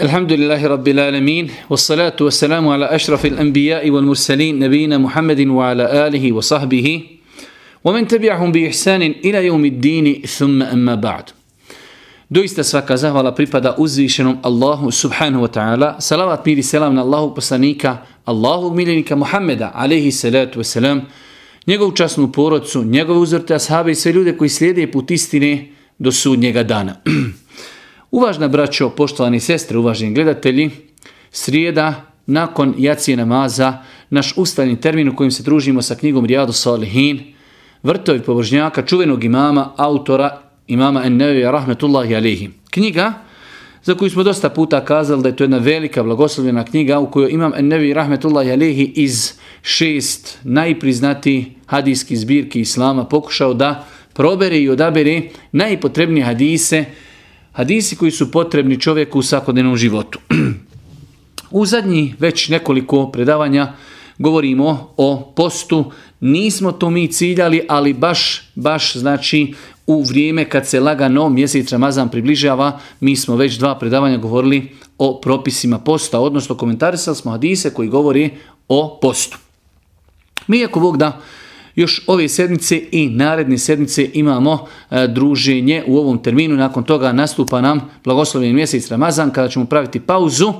الحمد لله رب العالمين والصلاة والسلام على أشرف الأنبياء والمرسلين نبينا محمد وعلى آله وصحبه ومن تبعهم بإحسان إلى يوم الدين ثم أما بعد Doista svaka zahvala pripada uzvišenom Allahu subhanahu wa ta'ala. Salavat mir i selam na Allahu poslanika, Allahu miljenika Muhammeda, alaihi salatu wa salam, njegovu časnu porodcu, njegove uzorte ashabe i sve ljude koji slijede put istine do sudnjega dana. Uvažna braćo, poštovani sestre, uvaženi gledatelji, srijeda nakon jacije namaza, naš ustaljeni termin u kojim se družimo sa knjigom Rijadu Salihin, vrtovi pobožnjaka, čuvenog imama, autora, imama Ennevija, rahmetullahi alihi. Knjiga za koju smo dosta puta kazali da je to jedna velika blagoslovljena knjiga u kojoj imam Ennevi rahmetullahi alihi iz šest najpriznati hadijskih zbirki Islama pokušao da probere i odabere najpotrebnije hadise, hadisi koji su potrebni čovjeku u svakodnevnom životu. U zadnji već nekoliko predavanja govorimo o postu. Nismo to mi ciljali, ali baš, baš znači u vrijeme kad se lagano mjesec Ramazan približava, mi smo već dva predavanja govorili o propisima posta, odnosno komentarisali smo hadise koji govori o postu. Mi ako Bog da još ove sedmice i naredne sedmice imamo e, druženje u ovom terminu. Nakon toga nastupa nam blagoslovljeni mjesec Ramazan kada ćemo praviti pauzu.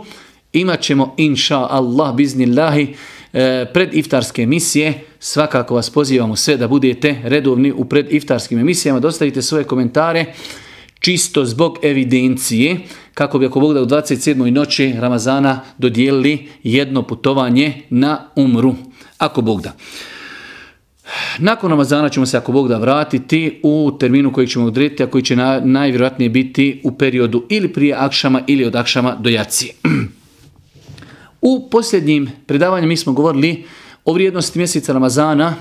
Imat ćemo inša Allah biznillahi e, pred iftarske emisije. Svakako vas pozivamo sve da budete redovni u pred iftarskim emisijama. Dostavite svoje komentare čisto zbog evidencije kako bi ako Bog da u 27. noći Ramazana dodijelili jedno putovanje na umru. Ako Bog da. Nakon Ramazana ćemo se, ako Bog da, vratiti u terminu koji ćemo odrediti, a koji će najvjerojatnije biti u periodu ili prije akšama ili od akšama do jacije. U posljednjim predavanjima mi smo govorili o vrijednosti mjeseca Ramazana,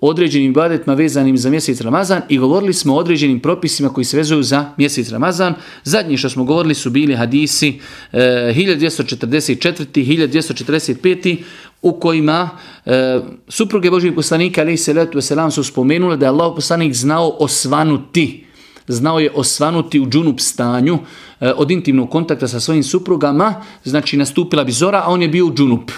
određenim ibadetima vezanim za mjesec Ramazan i govorili smo o određenim propisima koji se vezuju za mjesec Ramazan. Zadnji što smo govorili su bili hadisi e, 1244. 1245. u kojima e, supruge Božih poslanika ali se letu selam su spomenule da je Allah poslanik znao osvanuti znao je osvanuti u džunup stanju e, od intimnog kontakta sa svojim suprugama, znači nastupila bi zora, a on je bio u džunup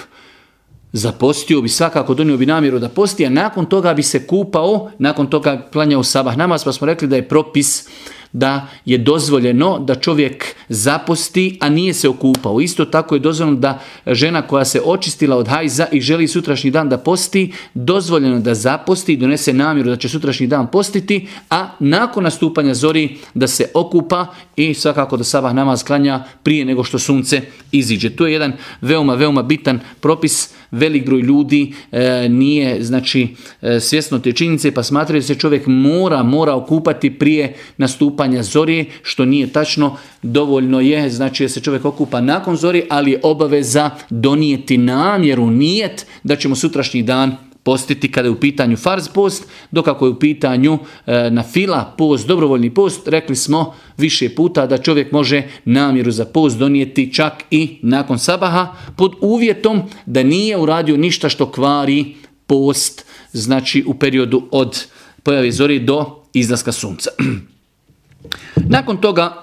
zapostio bi svakako donio bi namjeru da posti, a nakon toga bi se kupao, nakon toga klanjao sabah namaz, pa smo rekli da je propis da je dozvoljeno da čovjek zaposti, a nije se okupao. Isto tako je dozvoljeno da žena koja se očistila od hajza i želi sutrašnji dan da posti, dozvoljeno da zaposti i donese namjeru da će sutrašnji dan postiti, a nakon nastupanja zori da se okupa i svakako da sabah namaz klanja prije nego što sunce iziđe. To je jedan veoma, veoma bitan propis velik broj ljudi e, nije znači e, svjesno te činjenice pa smatraju se čovjek mora mora okupati prije nastupanja zori što nije tačno. Dovoljno je znači da se čovjek okupa nakon zori ali je obaveza donijeti namjeru nijet da ćemo sutrašnji dan postiti kada je u pitanju farz post, dok ako je u pitanju e, na fila post, dobrovoljni post, rekli smo više puta da čovjek može namjeru za post donijeti čak i nakon sabaha pod uvjetom da nije uradio ništa što kvari post, znači u periodu od pojave zori do izlaska sunca. nakon toga,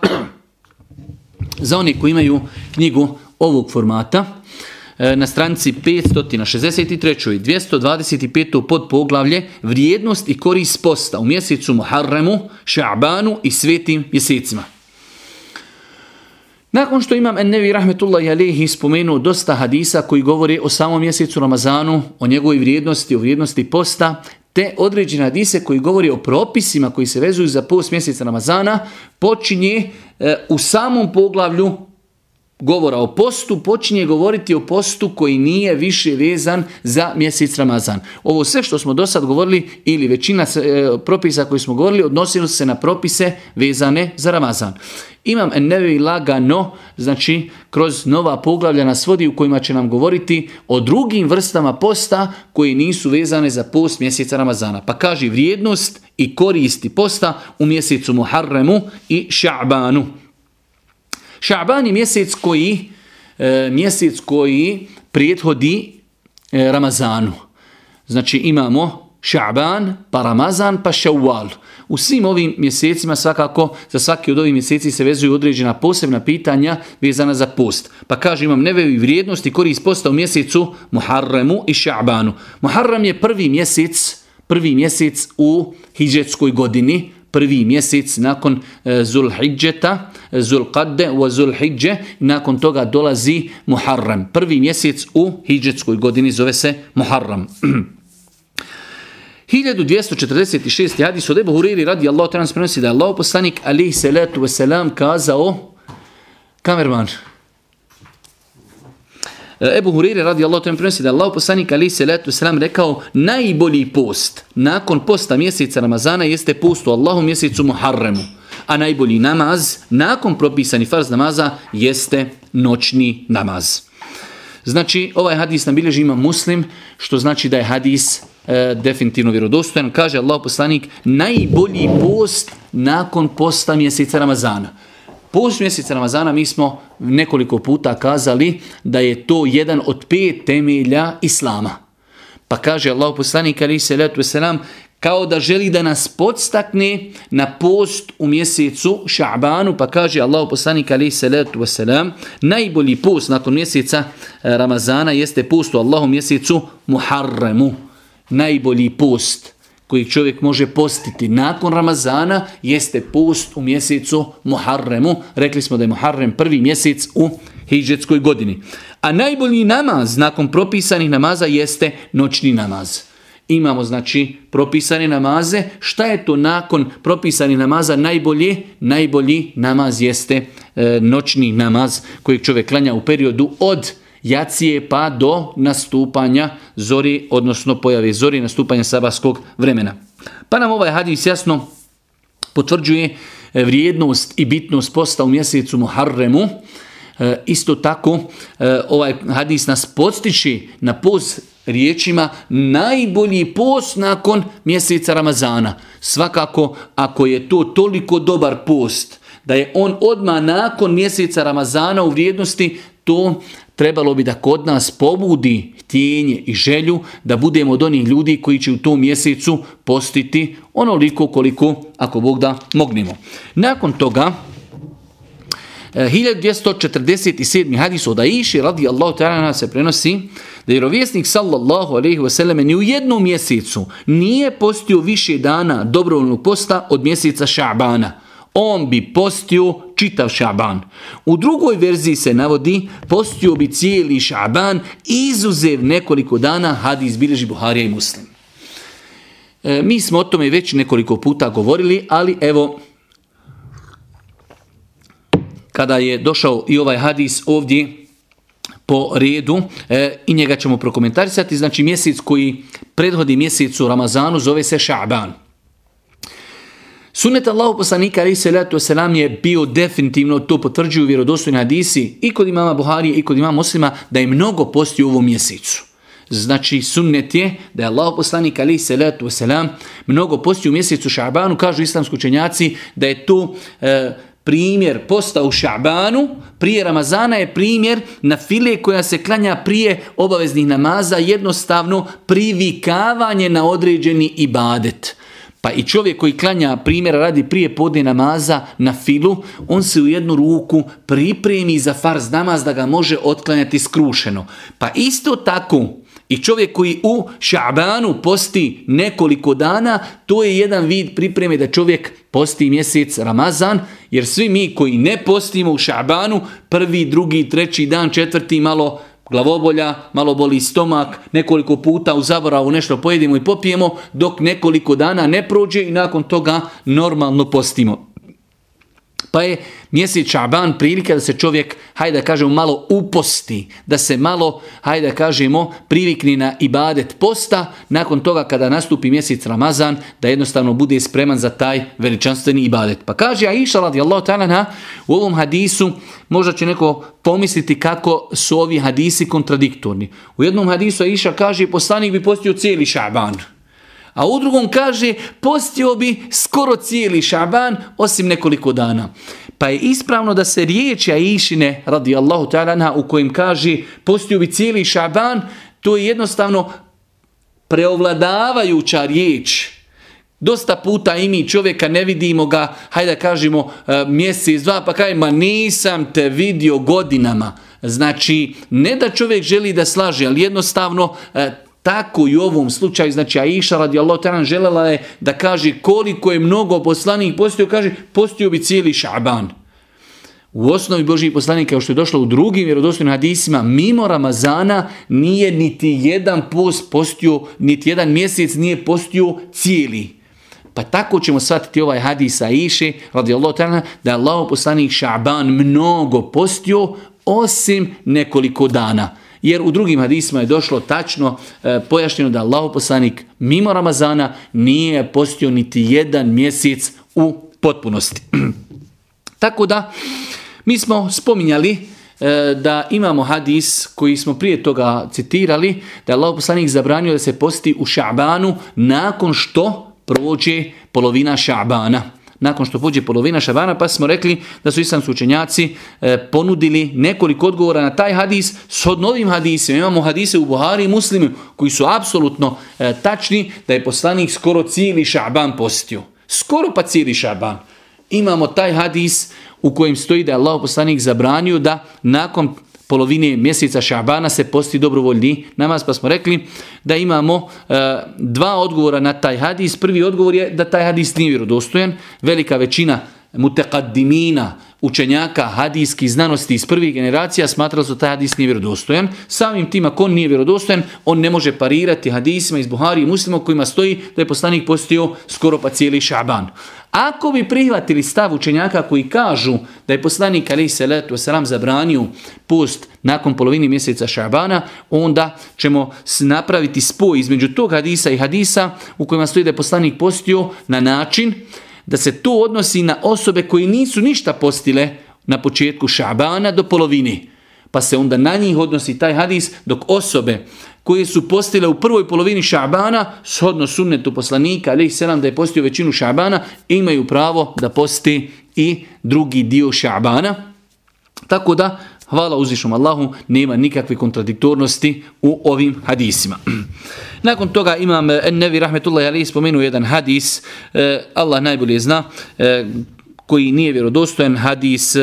za oni koji imaju knjigu ovog formata, na stranici 563. i 225. pod poglavlje vrijednost i korist posta u mjesecu Muharremu, Ša'banu i svetim mjesecima. Nakon što imam Ennevi Rahmetullahi Alehi spomenuo dosta hadisa koji govori o samom mjesecu Ramazanu, o njegovoj vrijednosti, o vrijednosti posta, te određene hadise koji govori o propisima koji se vezuju za post mjeseca Ramazana, počinje e, u samom poglavlju govora o postu počinje govoriti o postu koji nije više vezan za mjesec Ramazan. Ovo sve što smo do sad govorili ili većina e, propisa koji smo govorili odnosilo se na propise vezane za Ramazan. Imam Ennevi lagano, znači kroz nova poglavlja na svodi u kojima će nam govoriti o drugim vrstama posta koji nisu vezane za post mjeseca Ramazana. Pa kaže vrijednost i koristi posta u mjesecu Muharremu i Ša'banu. Šaban je mjesec koji, e, mjesec koji prethodi e, Ramazanu. Znači imamo Ša'ban, pa Ramazan, pa Šawwal. U svim ovim mjesecima svakako, za svaki od ovih mjeseci se vezuju određena posebna pitanja vezana za post. Pa kaže imam nevevi vrijednosti korist posta u mjesecu Muharremu i Ša'banu. Muharrem je prvi mjesec, prvi mjesec u hijđetskoj godini, prvi mjesec nakon e, Zulhidžeta, Zulqadde u Zulhidže, nakon toga dolazi Muharrem. Prvi mjesec u hijđetskoj godini zove se Muharrem. 1246. hadis od Ebu Huriri radi Allah prenosi da je Allah poslanik alihi salatu wasalam kazao kamerman Ebu Huriri radi Allah ta'ala prenosi da je Allah poslanik alihi salatu wasalam rekao najbolji post nakon posta mjeseca Ramazana jeste post u Allahu mjesecu Muharremu a najbolji namaz nakon propisani farz namaza jeste noćni namaz. Znači, ovaj hadis nam bilježi ima muslim, što znači da je hadis e, definitivno vjerodostojan. Kaže Allah poslanik, najbolji post nakon posta mjeseca Ramazana. Post mjeseca Ramazana mi smo nekoliko puta kazali da je to jedan od pet temelja Islama. Pa kaže Allah poslanik, ali se letu selam, kao da želi da nas podstakne na post u mjesecu Ša'banu, pa kaže Allah poslanik alaihi salatu wasalam, najbolji post nakon mjeseca e, Ramazana jeste post u Allahu mjesecu Muharremu. Najbolji post koji čovjek može postiti nakon Ramazana jeste post u mjesecu Muharremu. Rekli smo da je Muharrem prvi mjesec u hijđetskoj godini. A najbolji namaz nakon propisanih namaza jeste noćni namaz imamo znači propisane namaze. Šta je to nakon propisanih namaza najbolji? Najbolji namaz jeste e, noćni namaz koji čovjek klanja u periodu od jacije pa do nastupanja zori, odnosno pojave zori nastupanja sabarskog vremena. Pa nam ovaj hadis jasno potvrđuje e, vrijednost i bitnost posta u mjesecu Muharremu. E, isto tako ovaj hadis nas podstiči na post riječima najbolji post nakon mjeseca Ramazana. Svakako, ako je to toliko dobar post, da je on odmah nakon mjeseca Ramazana u vrijednosti, to trebalo bi da kod nas pobudi htjenje i želju da budemo od onih ljudi koji će u tom mjesecu postiti onoliko koliko, ako Bog da, mognemo. Nakon toga, 1247. hadis od Aiši radi Allahu ta'ala se prenosi da je vjerovjesnik sallallahu alaihi wasallam ni u jednom mjesecu nije postio više dana dobrovoljnog posta od mjeseca Ša'bana. On bi postio čitav Ša'ban. U drugoj verziji se navodi postio bi cijeli Ša'ban izuzev nekoliko dana hadis bilježi Buharija i Muslim. E, mi smo o tome već nekoliko puta govorili, ali evo kada je došao i ovaj hadis ovdje po redu e, i njega ćemo prokomentarisati. Znači mjesec koji prethodi mjesecu Ramazanu zove se Ša'ban. Sunnet Allahu poslanika ali salatu wasalam je bio definitivno, to potvrđuju vjerodostojni hadisi i kod imama Buharije i kod imama muslima da je mnogo posti u ovom mjesecu. Znači sunnet je da je Allah poslanik ali salatu wasalam mnogo posti u mjesecu Ša'banu, kažu islamski učenjaci da je to e, primjer posta u Ša'banu, prije Ramazana je primjer na file koja se klanja prije obaveznih namaza, jednostavno privikavanje na određeni ibadet. Pa i čovjek koji klanja primjera radi prije podne namaza na filu, on se u jednu ruku pripremi za farz namaz da ga može otklanjati skrušeno. Pa isto tako i čovjek koji u Ša'banu posti nekoliko dana, to je jedan vid pripreme da čovjek posti mjesec Ramazan, jer svi mi koji ne postimo u Ša'banu, prvi, drugi, treći dan, četvrti, malo glavobolja, malo boli stomak, nekoliko puta u zaboravu nešto pojedimo i popijemo, dok nekoliko dana ne prođe i nakon toga normalno postimo. Pa je mjesec Šaban prilika da se čovjek, hajde da kažemo, malo uposti, da se malo, hajde da kažemo, privikni na ibadet posta, nakon toga kada nastupi mjesec Ramazan, da jednostavno bude spreman za taj veličanstveni ibadet. Pa kaže Aisha radijallahu ta'ala u ovom hadisu, možda će neko pomisliti kako su ovi hadisi kontradiktorni. U jednom hadisu Aisha kaže, poslanik bi postio cijeli Šaban. A u drugom kaže, postio bi skoro cijeli šaban, osim nekoliko dana. Pa je ispravno da se riječi Aishine, radijallahu ta'ala, u kojem kaže, postio bi cijeli šaban, to je jednostavno preovladavajuća riječ. Dosta puta i mi čovjeka ne vidimo ga, hajde kažemo e, mjesec, dva, pa kaj, ma nisam te vidio godinama. Znači, ne da čovjek želi da slaže, ali jednostavno e, tako i u ovom slučaju, znači Aisha radijallahu ta'ala želela je da kaže koliko je mnogo poslanih postio, kaže postio bi cijeli šaban. U osnovi Božih poslanika, kao što je došlo u drugim vjerodostojnim hadisima, mimo Ramazana nije niti jedan post postio, niti jedan mjesec nije postio cijeli. Pa tako ćemo shvatiti ovaj hadis Aisha radijallahu ta'ala da je Allah poslanik Šaban mnogo postio osim nekoliko dana. Jer u drugim hadisima je došlo tačno e, pojašnjeno da Allah poslanik mimo Ramazana nije postio niti jedan mjesec u potpunosti. Tako da mi smo spominjali e, da imamo hadis koji smo prije toga citirali, da je Allah poslanik zabranio da se posti u Ša'banu nakon što prođe polovina Ša'bana nakon što pođe polovina šabana, pa smo rekli da su islamski učenjaci e, ponudili nekoliko odgovora na taj hadis s novim hadisima. Imamo hadise u Buhari i Muslimu koji su apsolutno e, tačni da je poslanik skoro cijeli šaban postio. Skoro pa cijeli šaban. Imamo taj hadis u kojem stoji da je Allah poslanik zabranio da nakon polovine mjeseca Šabana se posti dobrovoljni namaz, pa smo rekli da imamo e, dva odgovora na taj hadis. Prvi odgovor je da taj hadis nije vjerodostojan. Velika većina mutekadimina, učenjaka hadijskih znanosti iz prvih generacija smatrali su taj hadis nije vjerodostojan. Samim tim ako on nije vjerodostojan, on ne može parirati hadisima iz Buhari i muslima kojima stoji da je poslanik postio skoro pa cijeli šaban. Ako bi prihvatili stav učenjaka koji kažu da je poslanik ali se letu selam zabranio post nakon polovini mjeseca šabana, onda ćemo napraviti spoj između tog hadisa i hadisa u kojima stoji da je poslanik postio na način da se to odnosi na osobe koji nisu ništa postile na početku šabana do polovini. Pa se onda na njih odnosi taj hadis dok osobe koje su postile u prvoj polovini šabana, shodno sunnetu poslanika, ali selam da je postio većinu šabana, imaju pravo da posti i drugi dio šabana. Tako da, hvala uzvišom Allahu, nema nikakve kontradiktornosti u ovim hadisima. Nakon toga imam eh, Nevi Rahmetullahi Ali spomenuo jedan hadis, eh, Allah najbolje zna, eh, koji nije vjerodostojan hadis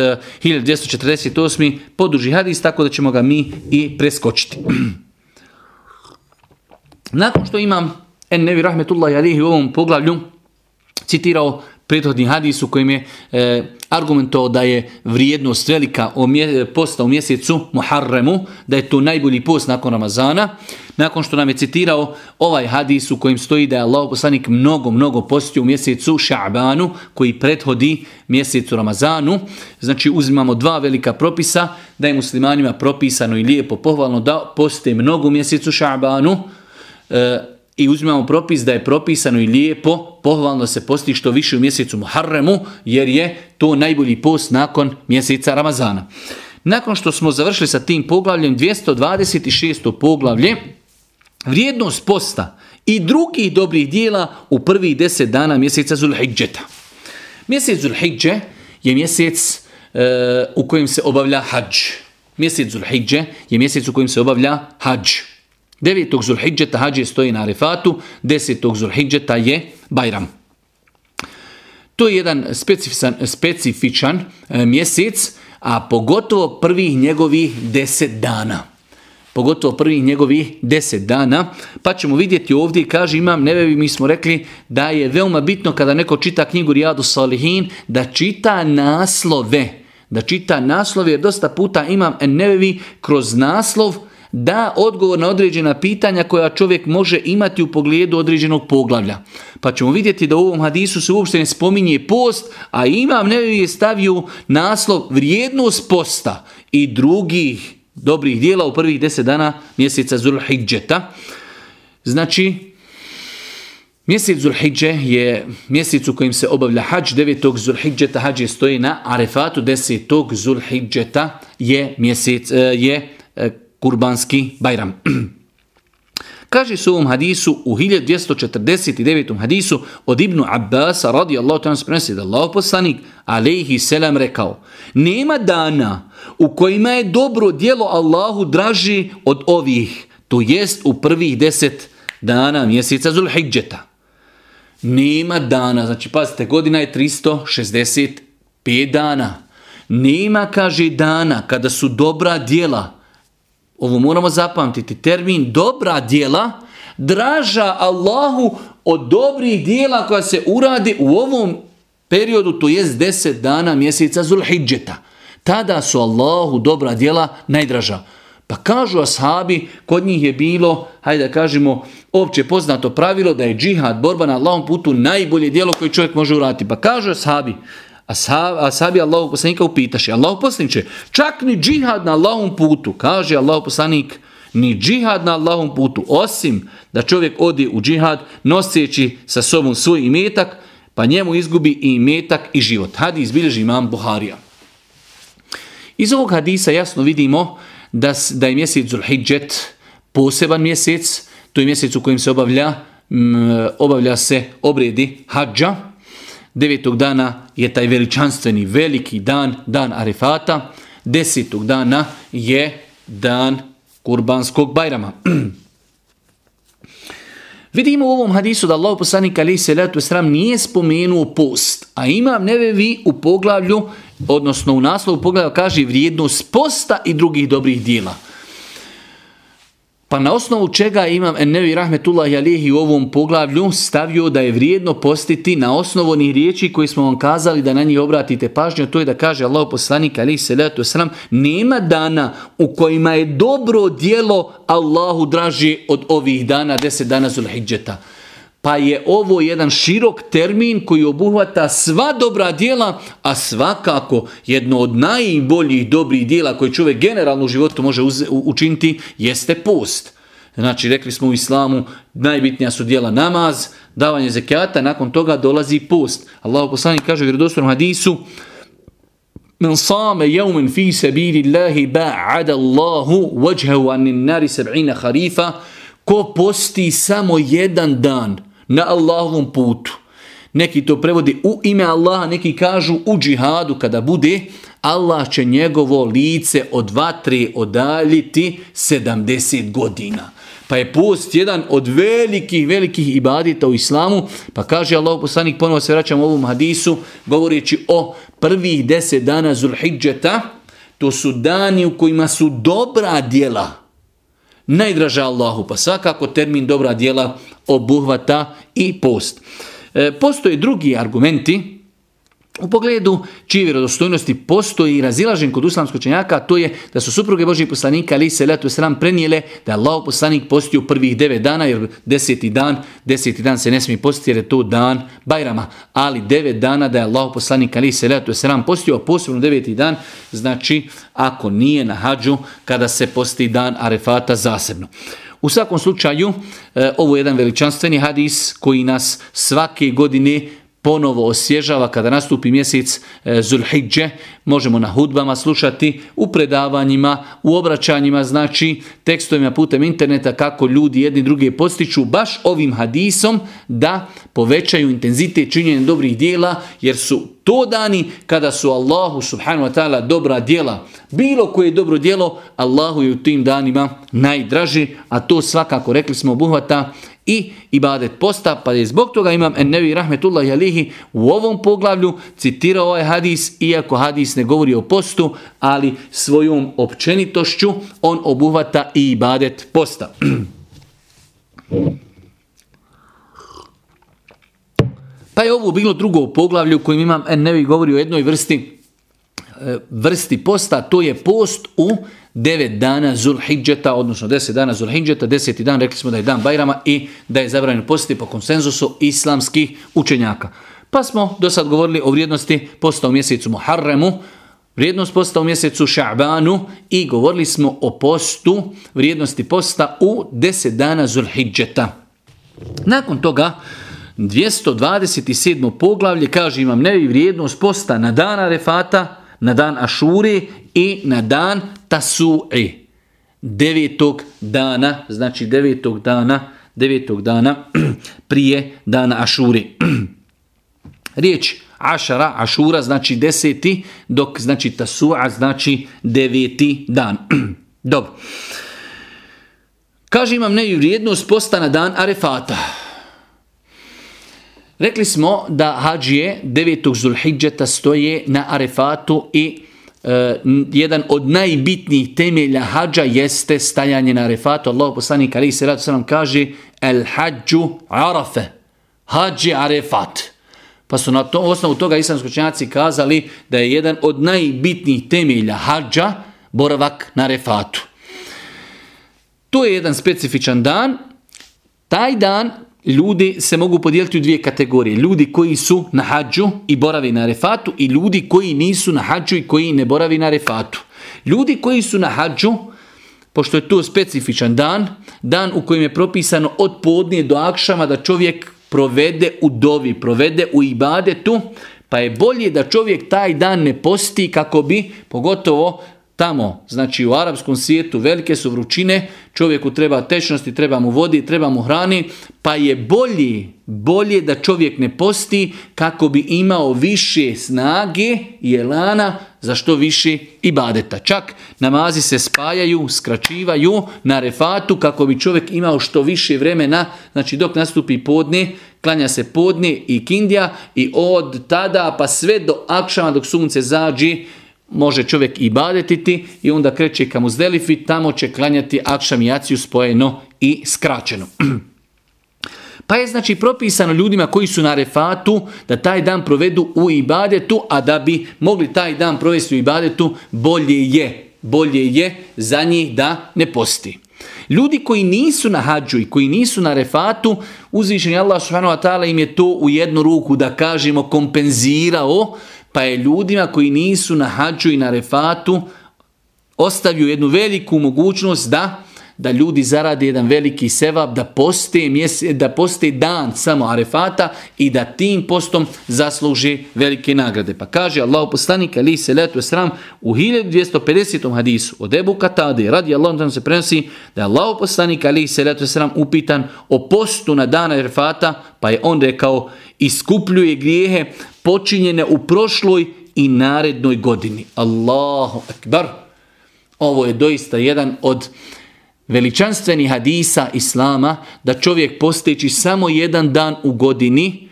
1248. poduži hadis, tako da ćemo ga mi i preskočiti. Nakon što imam En Nevi Rahmetullahi Alihi u ovom poglavlju citirao prethodni hadis u kojem je e, argumentovao da je vrijednost velika posta u mjesecu Muharremu, da je to najbolji post nakon Ramazana. Nakon što nam je citirao ovaj hadis u kojem stoji da je Allah poslanik mnogo, mnogo postio u mjesecu Ša'banu koji prethodi mjesecu Ramazanu. Znači uzimamo dva velika propisa, da je muslimanima propisano i lijepo pohvalno da poste mnogo u mjesecu Ša'banu, i uzimamo propis da je propisano i lijepo, pohvalno se posti što više u mjesecu Muharremu, jer je to najbolji post nakon mjeseca Ramazana. Nakon što smo završili sa tim poglavljem, 226. poglavlje, vrijednost posta i drugih dobrih dijela u prvih deset dana mjeseca Zulhidžeta. Mjesec Zulhidže je mjesec e, u kojem se obavlja hađ. Mjesec Zulhidže je mjesec u kojem se obavlja hađ. 9. Zulhidžeta hađe stoji na Arefatu, 10. Zulhidžeta je Bajram. To je jedan specifičan, e, mjesec, a pogotovo prvih njegovih 10 dana. Pogotovo prvih njegovih 10 dana. Pa ćemo vidjeti ovdje, kaže imam nevevi, mi smo rekli da je veoma bitno kada neko čita knjigu Rijadu Salihin, da čita naslove. Da čita naslove, jer dosta puta imam nevevi kroz naslov da odgovor na određena pitanja koja čovjek može imati u pogledu određenog poglavlja. Pa ćemo vidjeti da u ovom hadisu se uopšte ne spominje post, a imam ne je stavio naslov vrijednost posta i drugih dobrih dijela u prvih deset dana mjeseca Zulhidžeta. Znači, Mjesec Zulhidže je mjesec u kojem se obavlja hađ, 9. Zulhidžeta hađ je stoji na Arefatu, 10. Zulhidžeta je mjesec, e, je e, kurbanski bajram. Kaže se u ovom hadisu u 1249. hadisu od Ibnu Abbasa radijallahu ta'ala prenosi da Allah poslanik alejhi selam rekao nema dana u kojima je dobro djelo Allahu draži od ovih to jest u prvih deset dana mjeseca Zulhidžeta. Nema dana, znači pazite, godina je 365 dana. Nema, kaže, dana kada su dobra djela, ovo moramo zapamtiti, termin dobra djela, draža Allahu od dobrih dijela koja se uradi u ovom periodu, to jest 10 dana mjeseca Zulhidžeta. Tada su Allahu dobra djela najdraža. Pa kažu ashabi, kod njih je bilo, hajde da kažemo, opće poznato pravilo da je džihad, borba na Allahom putu najbolje djelo koje čovjek može uraditi. Pa kažu ashabi, ashabi Allahu poslanika upitaše, Allahu poslaniče, čak ni džihad na Allahom putu, kaže Allahu poslanik, ni džihad na Allahom putu, osim da čovjek odi u džihad noseći sa sobom svoj imetak, pa njemu izgubi i imetak i život. Hadis bilježi imam Buharija. Iz ovog hadisa jasno vidimo da, da je mjesec Zulhidžet poseban mjesec, to je mjesec u kojem se obavlja, obavlja se obredi hađa. Devetog dana je taj veličanstveni veliki dan, dan Arefata. Desetog dana je dan Kurbanskog Bajrama. Vidimo u ovom hadisu da Allah poslanik ali se letu sram nije spomenuo post, a imam nevevi u poglavlju, odnosno u naslovu poglavlja kaže vrijednost posta i drugih dobrih dijela. Pa na osnovu čega imam Ennevi Rahmetullah Jalihi u ovom poglavlju stavio da je vrijedno postiti na osnovu onih riječi koji smo vam kazali da na njih obratite pažnju, to je da kaže Allah poslanik alihi salatu sram, nema dana u kojima je dobro dijelo Allahu draži od ovih dana, deset dana Zulhidžeta. Pa je ovo jedan širok termin koji obuhvata sva dobra djela, a svakako jedno od najboljih dobrih djela koje čovjek generalno u životu može učiniti jeste post. Znači, rekli smo u islamu, najbitnija su djela namaz, davanje zekijata, nakon toga dolazi post. Allah poslanik kaže u hadisu, Men same jeumen fi ba'ada Allahu nari harifa, ko posti samo jedan dan, na Allahovom putu. Neki to prevodi u ime Allaha, neki kažu u džihadu kada bude, Allah će njegovo lice od vatre odaljiti 70 godina. Pa je post jedan od velikih, velikih ibadita u islamu. Pa kaže Allah poslanik, ponovo se vraćam ovom hadisu, govoreći o prvih deset dana Zulhidžeta, to su dani u kojima su dobra djela najdraža Allahu, pa svakako termin dobra djela obuhvata i post. E, postoje drugi argumenti u pogledu čije vjerodostojnosti postoji razilažen kod islamskog čenjaka, to je da su supruge Božih poslanika ali se letu sram prenijele da je Allah poslanik postio prvih devet dana, jer deseti dan, deseti dan se ne smije postiti jer je to dan Bajrama, ali devet dana da je Allah poslanik ali se letu sram postio, a posebno deveti dan, znači ako nije na hađu kada se posti dan Arefata zasebno. U svakom slučaju, e, ovo je jedan veličanstveni hadis koji nas svake godine ponovo osvježava kada nastupi mjesec e, Zulhidže, možemo na hudbama slušati, u predavanjima, u obraćanjima, znači tekstovima putem interneta kako ljudi jedni druge postiču baš ovim hadisom da povećaju intenzitet činjenja dobrih dijela jer su to dani kada su Allahu subhanahu wa ta'ala dobra dijela. Bilo koje dobro dijelo Allahu je u tim danima najdraži, a to svakako rekli smo obuhvata i ibadet posta, pa je zbog toga imam Ennevi Rahmetullah Alihi u ovom poglavlju citirao ovaj hadis, iako hadis ne govori o postu, ali svojom općenitošću on obuhvata i ibadet posta. Pa je ovo bilo drugo poglavlju u kojem imam Ennevi govori o jednoj vrsti e, vrsti posta, to je post u 9 dana Zulhidžeta, odnosno 10 dana Zulhidžeta, 10. dan rekli smo da je dan Bajrama i da je zabranjeno postiti po konsenzusu islamskih učenjaka. Pa smo do sad govorili o vrijednosti posta u mjesecu Muharremu, vrijednost posta u mjesecu Ša'banu i govorili smo o postu, vrijednosti posta u 10 dana Zulhidžeta. Nakon toga, 227. poglavlje kaže imam nevi vrijednost posta na dana Refata, na dan Ašure i na dan Tasu'i. Devetog dana, znači devetog dana, devetog dana prije dana Ašuri. Riječ Ašara, Ašura znači deseti, dok znači Tasu'a znači deveti dan. Dobro. Kaže imam neju vrijednost posta na dan Arefata. Rekli smo da hađije 9. Zulhidžeta stoje na Arefatu i e, jedan od najbitnijih temelja hađa jeste stajanje na Arefatu. Allah poslanik Ali se radu nam kaže El hađu arafe. Hađi Arefat. Pa su na to, osnovu toga islamski učenjaci kazali da je jedan od najbitnijih temelja hađa boravak na Arefatu. To je jedan specifičan dan. Taj dan ljudi se mogu podijeliti u dvije kategorije. Ljudi koji su na hađu i boravi na refatu i ljudi koji nisu na hađu i koji ne boravi na refatu. Ljudi koji su na hađu, pošto je to specifičan dan, dan u kojem je propisano od podnije do akšama da čovjek provede u dovi, provede u ibadetu, pa je bolje da čovjek taj dan ne posti kako bi, pogotovo tamo, znači u arapskom svijetu velike su vrućine, čovjeku treba tečnosti, treba mu vodi, treba mu hrani, pa je bolji, bolje da čovjek ne posti kako bi imao više snage i elana za što više ibadeta. Čak namazi se spajaju, skraćivaju na refatu kako bi čovjek imao što više vremena, znači dok nastupi podne, klanja se podne i kindija i od tada pa sve do akšama dok sunce zađi, može čovjek i badetiti i onda kreće ka muzdelifi, tamo će klanjati akšam i aciju spojeno i skraćeno. Pa je znači propisano ljudima koji su na refatu da taj dan provedu u ibadetu, a da bi mogli taj dan provesti u ibadetu, bolje je, bolje je za njih da ne posti. Ljudi koji nisu na hađu i koji nisu na refatu, uzvišen Allah subhanahu wa ta'ala im je to u jednu ruku da kažemo kompenzirao, pa je ljudima koji nisu na hađu i na refatu ostavio jednu veliku mogućnost da da ljudi zarade jedan veliki sevab, da poste, da poste dan samo arefata i da tim postom zasluže velike nagrade. Pa kaže Allah poslanik ali se letu sram u 1250. hadisu od Ebu Katade radi Allah se prenosi da je Allah poslanik ali se letu sram upitan o postu na dan arefata pa je on rekao iskupljuje grijehe počinjene u prošloj i narednoj godini. Allahu akbar. Ovo je doista jedan od veličanstvenih hadisa Islama da čovjek posteći samo jedan dan u godini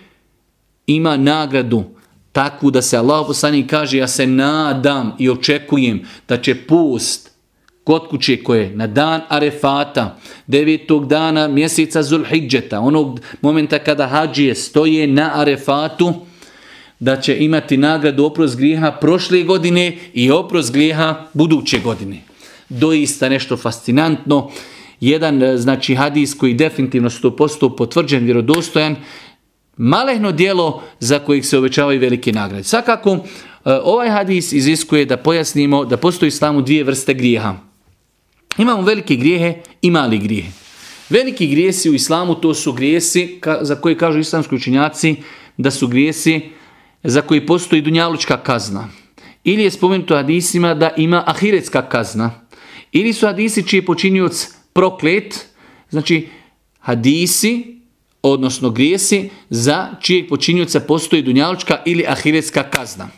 ima nagradu takvu da se Allah poslanik kaže ja se nadam i očekujem da će pust kod kuće koje na dan Arefata, devetog dana mjeseca Zulhidžeta, onog momenta kada hađije stoje na Arefatu, da će imati nagradu oprost grijeha prošle godine i oprost grijeha buduće godine. Doista nešto fascinantno. Jedan e, znači hadis koji definitivno 100% potvrđen, vjerodostojan, malehno dijelo za kojih se obećavaju velike nagrade. Svakako, e, ovaj hadis iziskuje da pojasnimo da postoji islamu dvije vrste grijeha. Imamo velike grijehe i mali grijehe. Veliki grijesi u islamu to su grijesi za koje kažu islamski učinjaci da su grijesi za koji postoji dunjalučka kazna. Ili je spomenuto hadisima da ima ahiretska kazna. Ili su hadisi čiji je počinioc proklet, znači hadisi, odnosno grijesi, za čijeg počinioca postoji dunjalučka ili ahiretska kazna.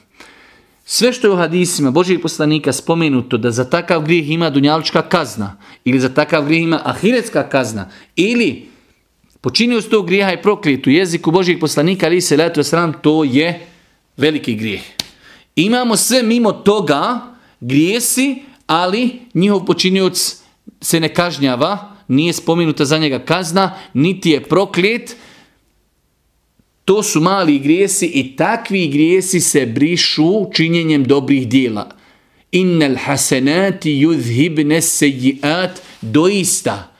Sve što je u hadisima Božih poslanika spomenuto da za takav grijeh ima dunjalučka kazna ili za takav grijeh ima ahiretska kazna ili počinio tog grijeha je proklet u jeziku Božih poslanika ali se leto sram to je veliki grijeh. Imamo sve mimo toga grijesi, ali njihov počinioc se ne kažnjava, nije spomenuta za njega kazna, niti je proklet, to su mali grijesi i takvi grijesi se brišu činjenjem dobrih dijela. Innal hasenati yudhibne sejiat doista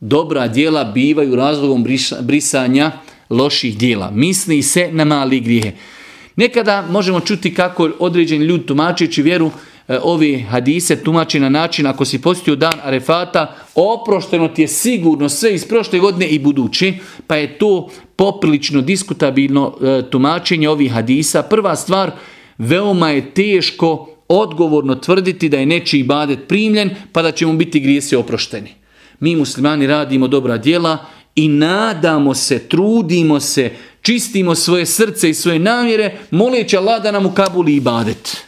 dobra dijela bivaju razlogom brisanja loših dijela. Misli se na mali grijehe. Nekada možemo čuti kako određeni ljudi tumačeći vjeru ovi hadise tumači na način ako si postio dan Arefata, oprošteno ti je sigurno sve iz prošle godine i budući, pa je to poprilično diskutabilno e, tumačenje ovih hadisa. Prva stvar, veoma je teško odgovorno tvrditi da je nečiji ibadet primljen pa da će mu biti grijesi oprošteni. Mi muslimani radimo dobra djela i nadamo se, trudimo se, čistimo svoje srce i svoje namjere, moleći Allah da nam ukabuli ibadet.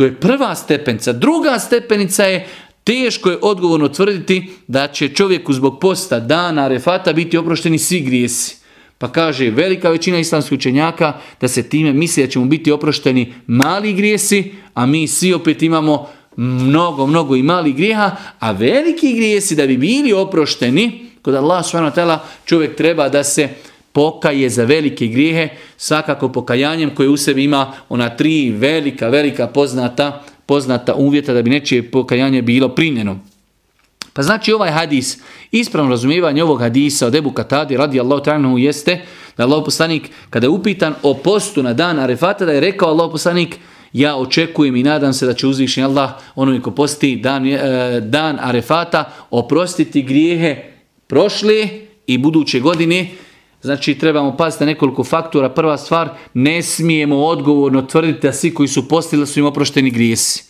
To je prva stepenica. Druga stepenica je Teško je odgovorno tvrditi da će čovjeku zbog posta dana Arefata biti oprošteni svi grijesi. Pa kaže velika većina islamskih učenjaka da se time misli da će mu biti oprošteni mali grijesi, a mi svi opet imamo mnogo, mnogo i mali grijeha, a veliki grijesi da bi bili oprošteni, kod Allah s.w.t. čovjek treba da se pokaje za velike grijehe, svakako pokajanjem koje u sebi ima ona tri velika, velika poznata, poznata uvjeta da bi nečije pokajanje bilo primljeno. Pa znači ovaj hadis, ispravno razumijevanje ovog hadisa od Ebu Katadi radi Allah ta'ala jeste da Allah poslanik kada je upitan o postu na dan Arefata da je rekao Allah poslanik ja očekujem i nadam se da će uzvišen Allah onome ko posti dan, e, dan Arefata oprostiti grijehe prošle i buduće godine. Znači trebamo paziti nekoliko faktora. Prva stvar, ne smijemo odgovorno tvrditi da svi koji su postili su im oprošteni grijesi.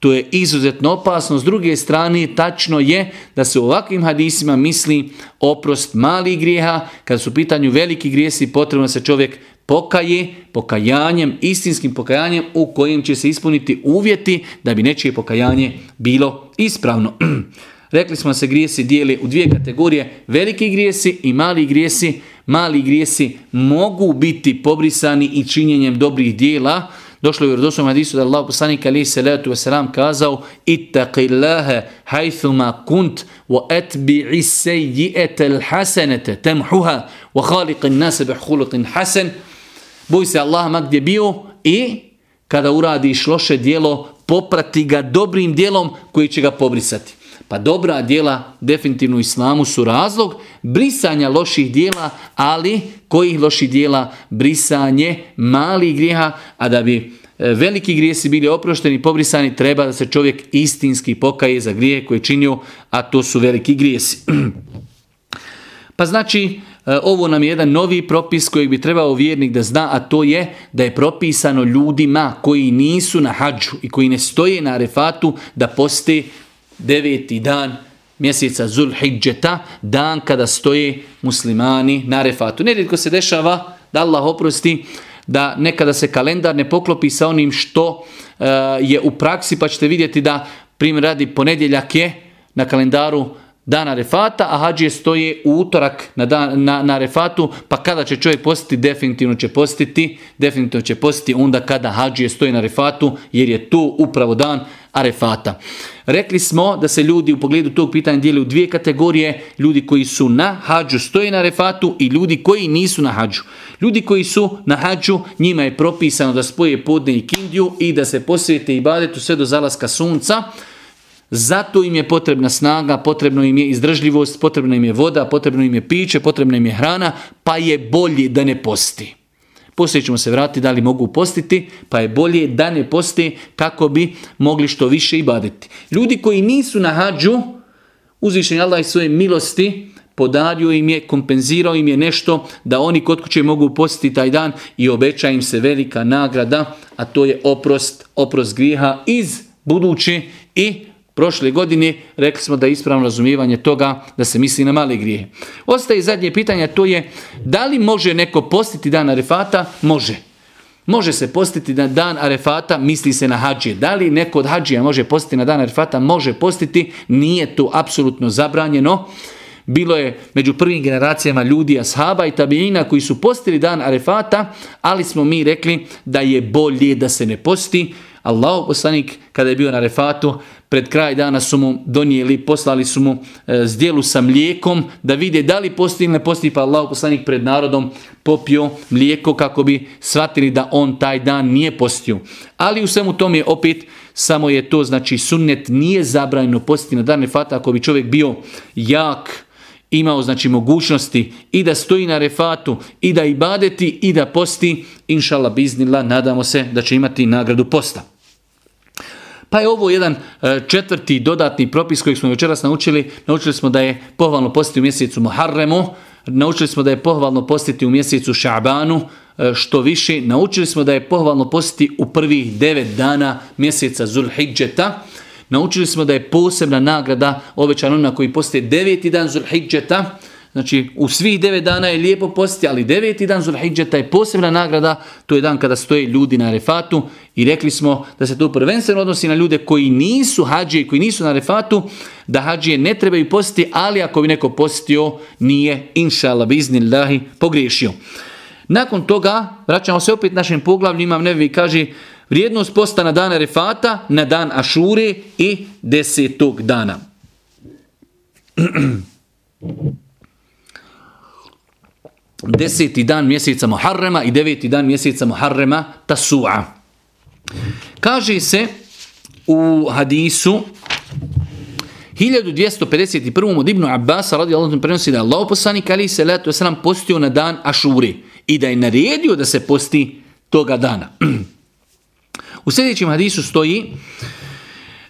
To je izuzetno opasno. S druge strane, tačno je da se u ovakvim hadisima misli oprost malih grijeha. Kada su u pitanju veliki grijesi, potrebno se čovjek pokaje pokajanjem, istinskim pokajanjem u kojem će se ispuniti uvjeti da bi nečije pokajanje bilo ispravno. Rekli smo se grijesi dijeli u dvije kategorije, veliki grijesi i mali grijesi. Mali grijesi mogu biti pobrisani i činjenjem dobrih dijela, Došlo je u vjerodostojnom hadisu da Allah poslanik ali salatu wasalam kazao ittaqillaha haythuma kunt wa atbi'i sayyi'ata al-hasanata tamhuha wa khaliq an-nas bi khuluqin hasan. Boj se Allaha ma gdje bio i kada uradiš loše djelo, poprati ga dobrim djelom koji će ga pobrisati. Pa dobra djela definitivno islamu su razlog brisanja loših djela, ali kojih loših djela? Brisanje malih grijeha, a da bi e, veliki grijesi bili oprošteni i pobrisani, treba da se čovjek istinski pokaje za grije koje je činio, a to su veliki grijesi. Pa znači, e, ovo nam je jedan novi propis koji bi trebao vjernik da zna, a to je da je propisano ljudima koji nisu na hađu i koji ne stoje na arefatu da poste deveti dan mjeseca Zulhidžeta, dan kada stoje muslimani na refatu. Nerijetko se dešava da Allah oprosti da nekada se kalendar ne poklopi sa onim što uh, je u praksi, pa ćete vidjeti da primjer radi ponedjeljak je na kalendaru dana refata, a hađije stoje u utorak na, dan, na, na refatu, pa kada će čovjek postiti, definitivno će postiti, definitivno će postiti onda kada hađije stoji na refatu, jer je tu upravo dan arefata. Rekli smo da se ljudi u pogledu tog pitanja dijeli u dvije kategorije, ljudi koji su na hađu stoje na refatu i ljudi koji nisu na hađu. Ljudi koji su na hađu, njima je propisano da spoje podne i kindiju i da se posvijete i badetu sve do zalaska sunca, zato im je potrebna snaga, potrebno im je izdržljivost, potrebna im je voda, potrebno im je piće, potrebna im je hrana, pa je bolje da ne posti. Poslije ćemo se vratiti da li mogu postiti, pa je bolje da ne posti kako bi mogli što više i baditi. Ljudi koji nisu na hađu, uzvišen Allah i svoje milosti, podario im je, kompenzirao im je nešto da oni kod kuće mogu postiti taj dan i obeća im se velika nagrada, a to je oprost, oprost grijeha iz buduće i prošle godine rekli smo da je ispravno razumijevanje toga da se misli na male grije. Ostaje zadnje pitanje, to je da li može neko postiti dan Arefata? Može. Može se postiti na dan Arefata, misli se na hađije. Da li neko od hađija može postiti na dan Arefata? Može postiti, nije to apsolutno zabranjeno. Bilo je među prvim generacijama ljudi, ashaba i tabijina koji su postili dan Arefata, ali smo mi rekli da je bolje da se ne posti. Allah poslanik kada je bio na refatu, pred kraj dana su mu donijeli, poslali su mu e, zdjelu sa mlijekom da vide da li posti ili ne posti, pa Allah poslanik pred narodom popio mlijeko kako bi shvatili da on taj dan nije postio. Ali u svemu tom je opet samo je to, znači sunnet nije zabranjeno postiti na dan refata ako bi čovjek bio jak, imao znači mogućnosti i da stoji na refatu i da ibadeti i da posti, inšala biznila, nadamo se da će imati nagradu posta. Pa je ovo jedan e, četvrti dodatni propis koji smo večeras naučili. Naučili smo da je pohvalno postiti u mjesecu Muharremu, naučili smo da je pohvalno postiti u mjesecu Ša'banu, e, što više. Naučili smo da je pohvalno postiti u prvih devet dana mjeseca Zulhidžeta. Naučili smo da je posebna nagrada obećana onima koji poste deveti dan Zulhidžeta, Znači, u svih devet dana je lijepo postiti, ali deveti dan Zulhidžeta je posebna nagrada, to je dan kada stoje ljudi na refatu i rekli smo da se to prvenstveno odnosi na ljude koji nisu hađije, koji nisu na refatu, da hađije ne trebaju postiti, ali ako bi neko postio, nije, inša Allah, pogriješio. Nakon toga, vraćamo se opet našim poglavlju, imam nevi kaže, vrijednost posta na dan refata, na dan Ašure i desetog dana. deseti dan mjeseca Muharrema i deveti dan mjeseca Muharrema Tasu'a. Kaže se u hadisu 1251. od Ibnu Abbas radi Allah prenosi da je Allah poslanik ali se letu wasalam postio na dan Ašuri i da je naredio da se posti toga dana. u sljedećem hadisu stoji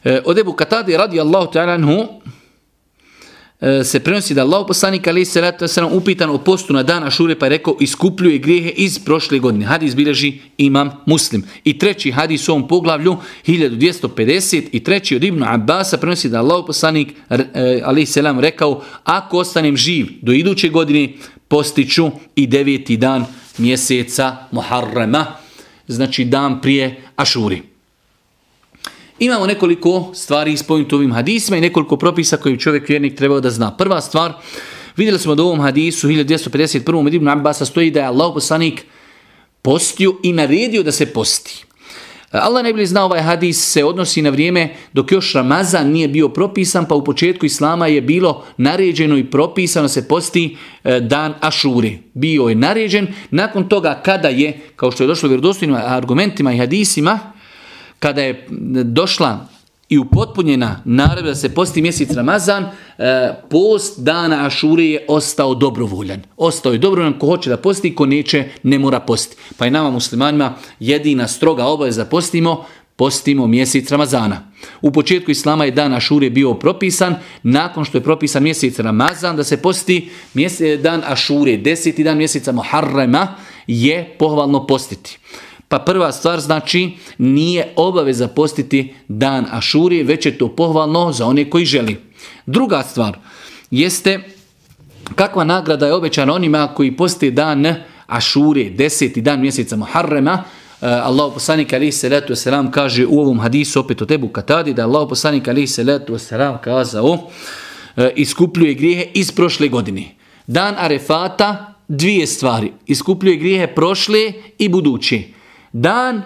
eh, od Ebu Katadi radi Allahu ta'ala se prenosi da Allah poslanik ali se rata se upitan o postu na dan Ašure pa je rekao iskupljuje grijehe iz prošle godine. Hadis bilježi imam muslim. I treći hadis u ovom poglavlju 1250 i treći od Ibnu Abbasa prenosi da Allah poslanik e, ali se rekao ako ostanem živ do iduće godine postiću i deveti dan mjeseca Muharrema znači dan prije Ašuri. Imamo nekoliko stvari ispomenuti ovim hadisima i nekoliko propisa koji čovjek vjernik trebao da zna. Prva stvar, vidjeli smo da u ovom hadisu 1251. Ibn Abbas stoji da je Allah poslanik postio i naredio da se posti. Allah ne bi znao ovaj hadis se odnosi na vrijeme dok još Ramazan nije bio propisan, pa u početku Islama je bilo naređeno i propisano se posti e, dan Ašure. Bio je naređen. Nakon toga kada je, kao što je došlo vjerodostojnim argumentima i hadisima, kada je došla i upotpunjena naredba da se posti mjesec Ramazan, e, post dana Ašure je ostao dobrovoljan. Ostao je dobrovoljan ko hoće da posti, ko neće ne mora postiti. Pa je nama muslimanima jedina stroga obaveza postimo, postimo mjesec Ramazana. U početku Islama je dan Ašure bio propisan, nakon što je propisan mjesec Ramazan da se posti mjesec, dan Ašure, deseti dan mjeseca Muharrema je pohvalno postiti. Pa prva stvar znači nije obaveza postiti dan Ašuri, već je to pohvalno za one koji želi. Druga stvar jeste kakva nagrada je obećana onima koji posti dan Ašure, deseti dan mjeseca Muharrema, Uh, Allah poslanik alaihi salatu wasalam kaže u ovom hadisu opet o tebu Katadi da Allah poslanik alaihi salatu wasalam kazao uh, iskupljuje grijehe iz prošle godine. Dan Arefata dvije stvari. Iskupljuje grijehe prošle i buduće. Dan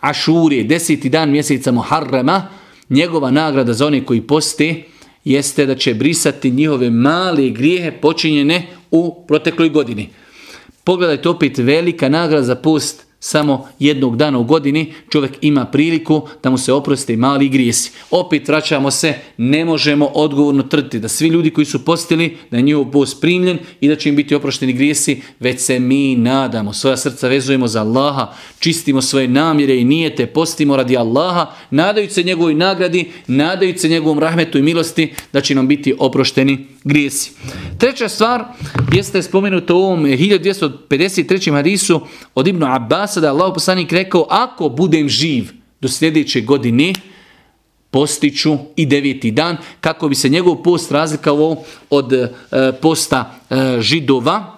Ašurije, deseti dan mjeseca Muharrema, njegova nagrada za one koji poste jeste da će brisati njihove male grijehe počinjene u protekloj godini. Pogledajte opet velika nagrada za post samo jednog dana u godini čovjek ima priliku da mu se oproste mali grijesi. Opet vraćamo se, ne možemo odgovorno tvrditi da svi ljudi koji su postili, da je njihov post primljen i da će im biti oprošteni grijesi, već se mi nadamo, svoja srca vezujemo za Allaha, čistimo svoje namjere i nijete, postimo radi Allaha, nadajući se njegovoj nagradi, nadajući se njegovom rahmetu i milosti da će nam biti oprošteni grijesi. Treća stvar jeste spomenuto u ovom 1253. hadisu od Ibnu Abbas da je Allah poslanik rekao ako budem živ do sljedeće godine postiću i deveti dan kako bi se njegov post razlikao od e, posta e, židova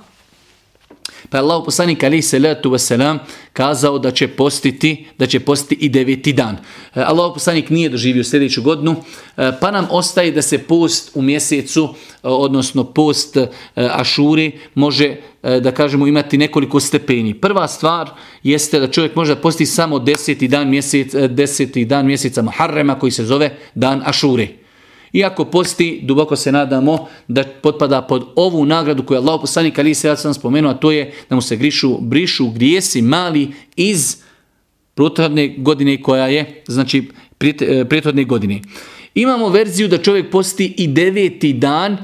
pa je Allah poslanik ali se letu veselam kazao da će postiti, da će postiti i deveti dan. E, Allah poslanik nije doživio sljedeću godinu, e, pa nam ostaje da se post u mjesecu, e, odnosno post Ašuri, može da kažemo imati nekoliko stepeni. Prva stvar jeste da čovjek može posti samo deseti dan, mjesec, deseti dan mjeseca Muharrema koji se zove dan Ašuri. Iako posti, duboko se nadamo da potpada pod ovu nagradu koju je Allah poslanik ali se ja sam spomenuo, a to je da mu se grišu, brišu grijesi mali iz prethodne godine koja je, znači e, prethodne godine. Imamo verziju da čovjek posti i deveti dan,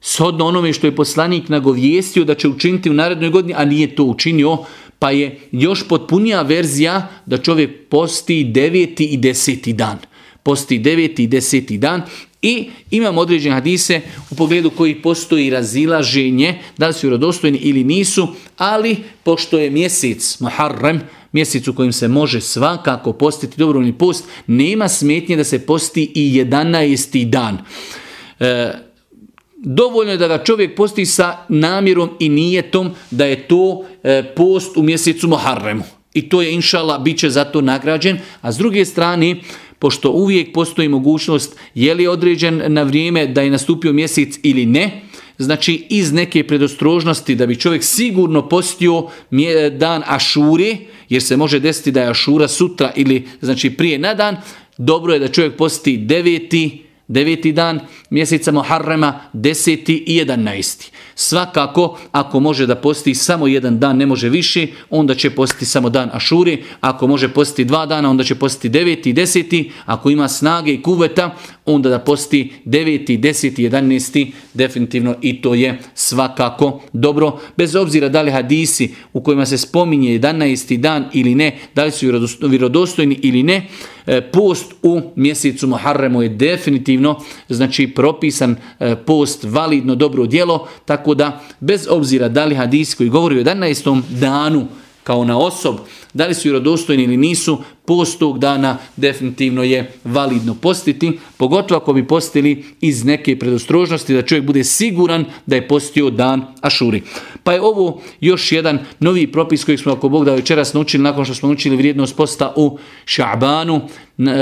shodno onome što je poslanik nagovijestio da će učiniti u narednoj godini, a nije to učinio, pa je još potpunija verzija da čovjek posti deveti i deseti dan. Posti deveti i deseti dan i imamo određene hadise u pogledu koji postoji razilaženje, da li su vjerodostojni ili nisu, ali pošto je mjesec Muharrem, mjesec u kojem se može svakako postiti dobrovni post, nema smetnje da se posti i 11. dan. E, dovoljno je da ga čovjek posti sa namjerom i nijetom da je to e, post u mjesecu Muharremu. I to je inšala, bit će za to nagrađen. A s druge strane, pošto uvijek postoji mogućnost je li određen na vrijeme da je nastupio mjesec ili ne, znači iz neke predostrožnosti da bi čovjek sigurno postio dan Ašure, jer se može desiti da je Ašura sutra ili znači prije na dan, dobro je da čovjek posti deveti, deveti dan mjeseca Muharrema, deseti i jedanajsti. Svakako, ako može da posti samo jedan dan, ne može više, onda će postiti samo dan Ašuri. Ako može postiti dva dana, onda će postiti deveti i deseti. Ako ima snage i kuveta, onda da posti deveti, deseti, jedanesti, definitivno i to je svakako dobro. Bez obzira da li hadisi u kojima se spominje 11. dan ili ne, da li su vjerodostojni ili ne, post u mjesecu Muharremu je definitivno znači propisan e, post validno dobro djelo, tako da bez obzira da li hadis koji govori o 11. danu kao na osob, da li su vjerodostojni ili nisu, post tog dana definitivno je validno postiti, pogotovo ako bi postili iz neke predostrožnosti da čovjek bude siguran da je postio dan Ašuri. Pa je ovo još jedan novi propis koji smo ako Bog da večeras naučili nakon što smo naučili vrijednost posta u Ša'banu,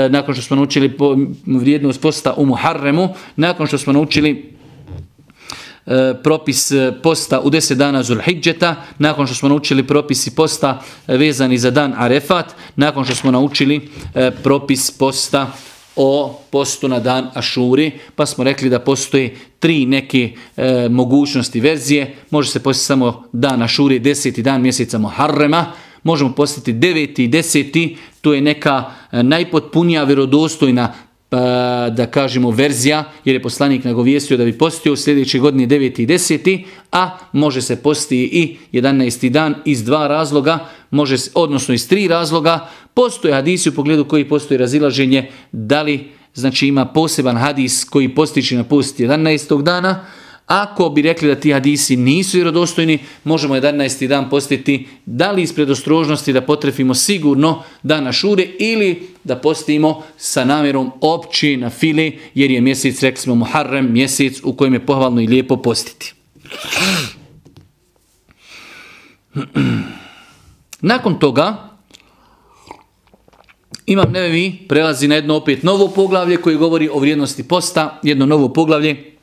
nakon što smo naučili vrijednost posta u Muharremu, nakon što smo naučili propis e, posta u 10 dana Zulhidžeta, nakon što smo naučili propisi posta vezani za dan Arefat, nakon što smo naučili e, propis posta o postu na dan Ašuri, pa smo rekli da postoje tri neke mogućnosti verzije. Može se postiti samo dan Ašuri, deseti dan mjeseca Muharrema, možemo postiti deveti i deseti, to je neka najpotpunija vjerodostojna da kažemo verzija, jer je poslanik nagovijestio da bi postio u sljedeće godine 9. i 10. a može se postiti i 11. dan iz dva razloga, može, odnosno iz tri razloga. Postoje hadisi u pogledu koji postoji razilaženje da li znači ima poseban hadis koji postiče na post 11. dana, ako bi rekli da ti hadisi nisu vjerodostojni, možemo 11. dan postiti da li iz predostrožnosti da potrefimo sigurno dana šure ili da postimo sa namjerom opći na fili, jer je mjesec, rekli smo Muharrem, mjesec u kojem je pohvalno i lijepo postiti. Nakon toga, Imam Nevevi prelazi na jedno opet novo poglavlje koji govori o vrijednosti posta, jedno novo poglavlje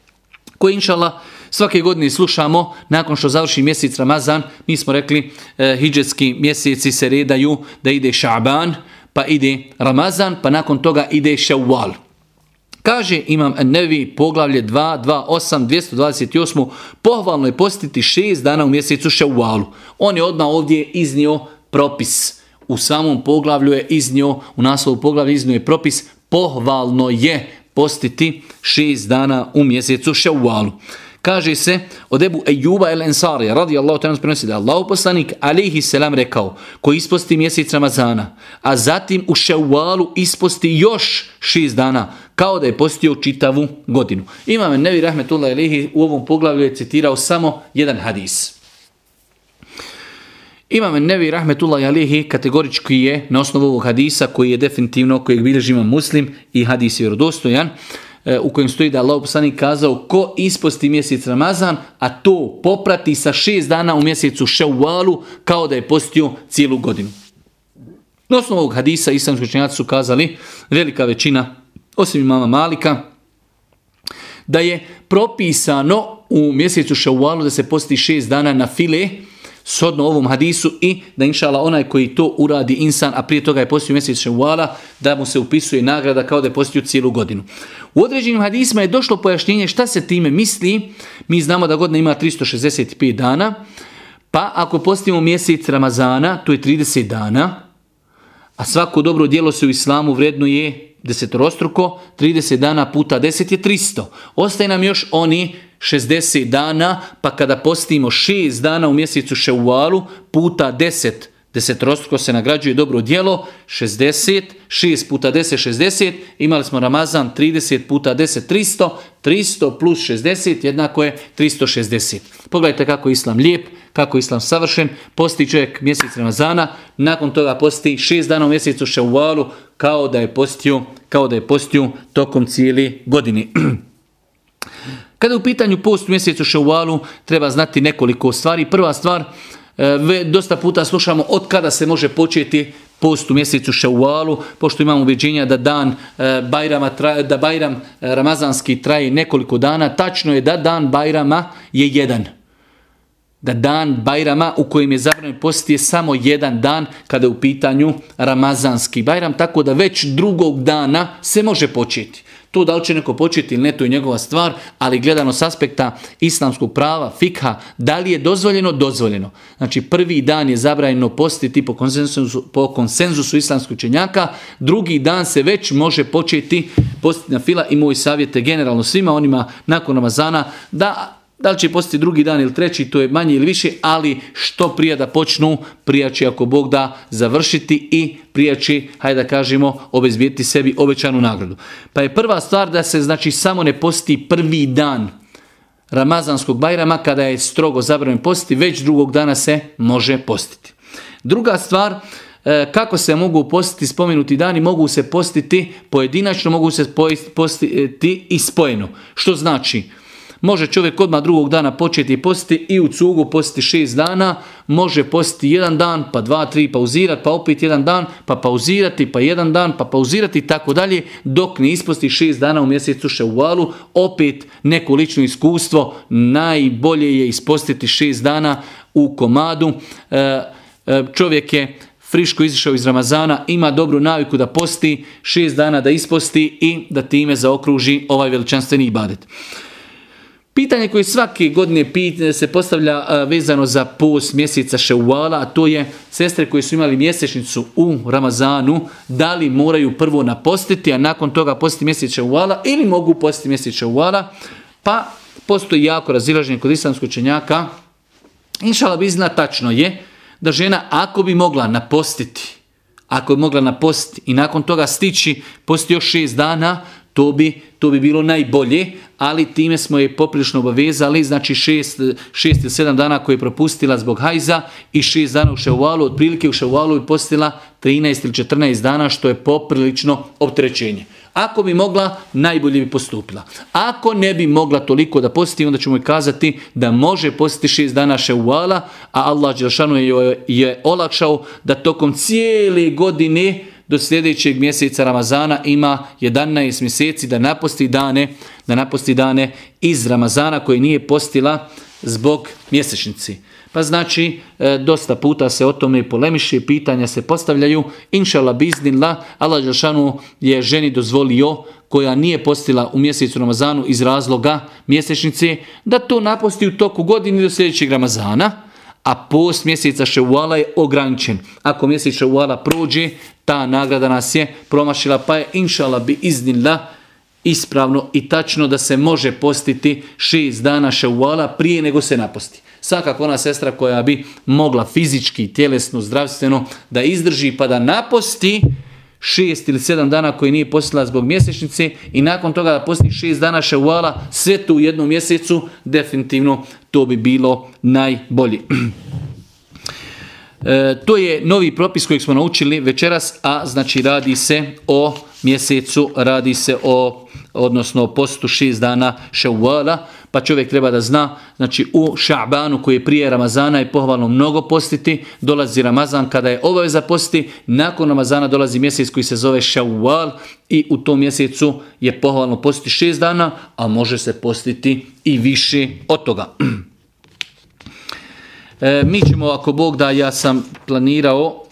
koje inšala svake godine slušamo nakon što završi mjesec Ramazan, mi smo rekli e, hijđetski mjeseci se redaju da ide Šaban, pa ide Ramazan, pa nakon toga ide Šawwal. Kaže Imam Nevi poglavlje 2, 2, 8, 228. Pohvalno je postiti šest dana u mjesecu Ševalu. On je odmah ovdje iznio propis. U samom poglavlju je iznio, u naslovu poglavlja iznio je propis pohvalno je postiti šest dana u mjesecu Ševalu. Kaže se od Ebu Ejuba el Ensarija radijallahu ta'ala prenosi da Allah poslanik alaihi selam rekao ko isposti mjesec Ramazana, a zatim u Ševalu isposti još šest dana kao da je postio čitavu godinu. Imam Nevi Rahmetullah alaihi u ovom poglavlju je citirao samo jedan hadis. Imam Nevi Rahmetullah Alihi kategorički je na osnovu ovog hadisa koji je definitivno, kojeg bilježi imam muslim i hadis je vjerodostojan, e, u kojem stoji da Allah poslanik kazao ko isposti mjesec Ramazan, a to poprati sa šest dana u mjesecu Ševalu kao da je postio cijelu godinu. Na osnovu ovog hadisa islamski učenjaci su kazali, velika većina, osim imama Malika, da je propisano u mjesecu Ševalu da se posti šest dana na file, shodno ovom hadisu i da inšala onaj koji to uradi insan, a prije toga je postio mjesec ševala, da mu se upisuje nagrada kao da je postio cijelu godinu. U određenim hadisima je došlo pojašnjenje šta se time misli. Mi znamo da godina ima 365 dana, pa ako postimo mjesec Ramazana, to je 30 dana, a svako dobro djelo se u islamu vrednuje desetorostruko, 30 dana puta 10 je 300. Ostaje nam još oni 60 dana, pa kada postimo 6 dana u mjesecu Ševalu puta 10, desetrostruko se nagrađuje dobro djelo, 60, 6 puta 10, 60, imali smo Ramazan 30 puta 10, 300, 300 plus 60 jednako je 360. Pogledajte kako je Islam lijep, kako je Islam savršen, posti čovjek mjesec Ramazana, nakon toga posti 6 dana u mjesecu Ševalu kao da je postio, kao da je postio tokom cijeli godini. Kada je u pitanju post u mjesecu ševalu, treba znati nekoliko stvari. Prva stvar, e, dosta puta slušamo od kada se može početi post u mjesecu ševalu, pošto imamo ubjeđenja da dan e, Bajrama, da Bajram e, Ramazanski traje nekoliko dana, tačno je da dan Bajrama je jedan da dan Bajrama u kojem je zabranjeno postiti je samo jedan dan kada je u pitanju Ramazanski Bajram, tako da već drugog dana se može početi. To da li će neko početi ili ne, to je njegova stvar, ali gledano s aspekta islamskog prava, fikha, da li je dozvoljeno? Dozvoljeno. Znači prvi dan je zabranjeno postiti po konsenzusu, po konsenzusu islamskog učenjaka, drugi dan se već može početi postiti na fila i moj savjet je generalno svima onima nakon Ramazana da da li će postati drugi dan ili treći, to je manje ili više, ali što prije da počnu, prije će ako Bog da završiti i prije će, hajde da kažemo, obezbijeti sebi obećanu nagradu. Pa je prva stvar da se znači samo ne posti prvi dan Ramazanskog bajrama kada je strogo zabranjeno postiti, već drugog dana se može postiti. Druga stvar, e, kako se mogu postiti spomenuti dani, mogu se postiti pojedinačno, mogu se postiti i spojeno. Što znači, Može čovjek odmah drugog dana početi postiti i u cugu postiti šest dana, može postiti jedan dan, pa dva, tri pauzirati, pa opet jedan dan, pa pauzirati, pa jedan dan, pa pauzirati tako dalje, dok ne isposti šest dana u mjesecu ševalu, opet neko lično iskustvo, najbolje je ispostiti šest dana u komadu. E, e, čovjek je friško izišao iz Ramazana, ima dobru naviku da posti, šest dana da isposti i da time zaokruži ovaj veličanstveni ibadet. Pitanje koje svake godine se postavlja vezano za post mjeseca ševala, a to je sestre koje su imali mjesečnicu u Ramazanu, da li moraju prvo napostiti, a nakon toga postiti mjesec ševala ili mogu postiti mjesec ševala, pa postoji jako razilaženje kod islamskog čenjaka. Inšala bizna tačno je da žena ako bi mogla napostiti, ako bi mogla napostiti i nakon toga stići posti još šest dana, to bi, to bi bilo najbolje, ali time smo je poprilično obavezali, znači šest, šest ili sedam dana koje je propustila zbog hajza i šest dana u ševalu, otprilike u ševalu je postila 13 ili 14 dana, što je poprilično opterećenje. Ako bi mogla, najbolje bi postupila. Ako ne bi mogla toliko da posti, onda ćemo joj kazati da može postiti šest dana ševala, a Allah Đelšanu je, je olakšao da tokom cijele godine do sljedećeg mjeseca Ramazana ima 11 mjeseci da naposti dane, da naposti dane iz Ramazana koje nije postila zbog mjesečnici. Pa znači, e, dosta puta se o tome polemiše, pitanja se postavljaju. Inšala biznila, Allah Žešanu je ženi dozvolio koja nije postila u mjesecu Ramazanu iz razloga mjesečnice, da to naposti u toku godine do sljedećeg Ramazana a post mjeseca ševala je ograničen. Ako mjesec ševala prođe, ta nagrada nas je promašila, pa je inšala bi iznila ispravno i tačno da se može postiti šest dana ševala prije nego se naposti. Svakako ona sestra koja bi mogla fizički, tjelesno, zdravstveno da izdrži pa da naposti, šest ili sedam dana koji nije postila zbog mjesečnice i nakon toga da posti šest dana ševala, sve to u jednom mjesecu, definitivno to bi bilo najbolji. E, to je novi propis kojeg smo naučili večeras, a znači radi se o mjesecu, radi se o, odnosno postu šest dana ševala, pa čovjek treba da zna, znači u Ša'banu koji je prije Ramazana je pohvalno mnogo postiti, dolazi Ramazan kada je obaveza postiti, nakon Ramazana dolazi mjesec koji se zove Šawwal i u tom mjesecu je pohvalno postiti šest dana, a može se postiti i više od toga. E, mi ćemo, ako Bog da, ja sam planirao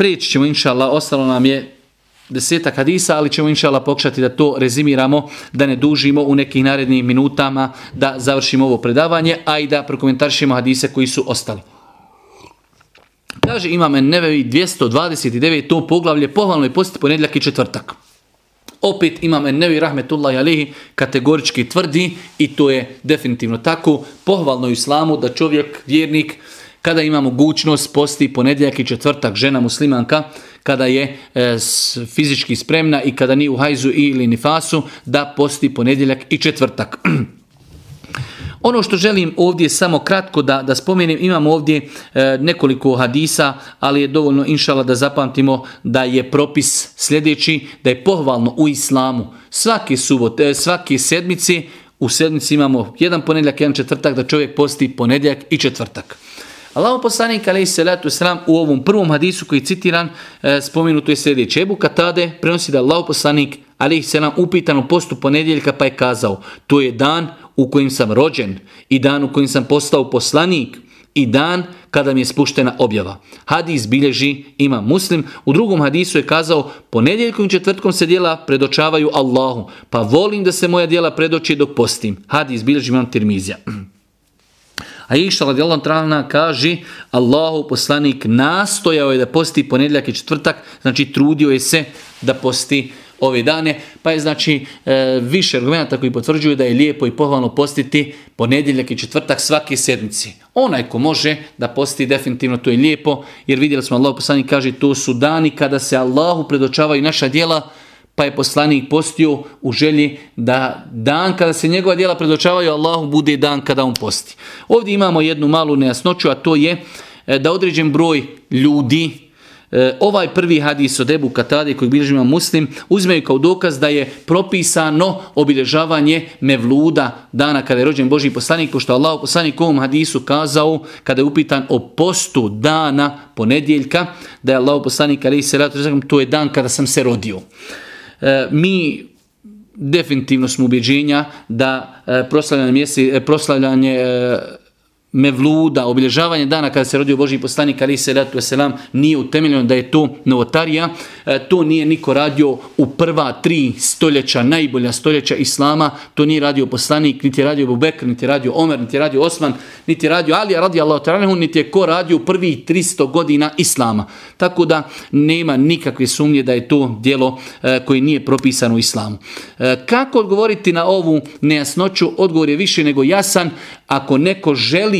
Prijeći ćemo, inša Allah, ostalo nam je desetak hadisa, ali ćemo inšala pokušati da to rezimiramo, da ne dužimo u nekih narednim minutama, da završimo ovo predavanje, a i da prokomentarišemo hadise koji su ostali. Kaže imam Nevevi 229. to poglavlje pohvalno je posti ponedjeljak i četvrtak. Opet imam Nevi Rahmetullahi Alihi kategorički tvrdi i to je definitivno tako. Pohvalno islamu da čovjek, vjernik, kada ima mogućnost posti ponedjeljak i četvrtak žena muslimanka, kada je e, fizički spremna i kada nije u hajzu ili nifasu, da posti ponedjeljak i četvrtak. Ono što želim ovdje samo kratko da, da spomenem, imamo ovdje e, nekoliko hadisa, ali je dovoljno inšala da zapamtimo da je propis sljedeći, da je pohvalno u islamu svake subote, svake sedmici, u sedmici imamo jedan ponedjeljak, jedan četvrtak, da čovjek posti ponedjeljak i četvrtak. Allahu poslanik alaih salatu sram u ovom prvom hadisu koji je citiran e, spomenuto je sljedeće. Ebu Katade prenosi da Allahu poslanik alaih salam upitan u postu ponedjeljka pa je kazao to je dan u kojem sam rođen i dan u kojem sam postao poslanik i dan kada mi je spuštena objava. Hadis bilježi ima muslim. U drugom hadisu je kazao ponedjeljkom i četvrtkom se dijela predočavaju Allahu. Pa volim da se moja dijela predoči dok postim. Hadis bilježi imam tirmizija. A iša radijallahu ta'ala kaže Allahu poslanik nastojao je da posti ponedjeljak i četvrtak, znači trudio je se da posti ove dane, pa je znači e, više argumenta koji potvrđuju da je lijepo i pohvalno postiti ponedjeljak i četvrtak svake sedmici. Onaj ko može da posti definitivno to je lijepo, jer vidjeli smo Allah poslanik kaže to su dani kada se Allahu predočavaju naša djela, pa je poslanik postio u želji da dan kada se njegova djela predočavaju Allahu bude dan kada on posti. Ovdje imamo jednu malu nejasnoću, a to je e, da određen broj ljudi E, ovaj prvi hadis od Ebu Katade koji bilježima muslim uzmeju kao dokaz da je propisano obilježavanje mevluda dana kada je rođen Boži poslanik, pošto Allah poslanik u ovom hadisu kazao kada je upitan o postu dana ponedjeljka, da je Allah poslanik ali se to je dan kada sam se rodio. E, mi definitivno smo ubjeđenja da e, proslavljanje, mjesi, proslavljanje mevluda, obilježavanje dana kada se rodio Boži poslanik ali se ratu selam nije utemeljeno da je to novotarija. E, to nije niko radio u prva tri stoljeća, najbolja stoljeća Islama. To nije radio poslanik, niti je radio Bubekr, niti je radio Omer, niti je radio Osman, niti je radio Ali, radi Allah, niti je ko radio u prvih 300 godina Islama. Tako da nema nikakve sumnje da je to djelo e, koje nije propisano u Islamu. E, kako odgovoriti na ovu nejasnoću? Odgovor je više nego jasan. Ako neko želi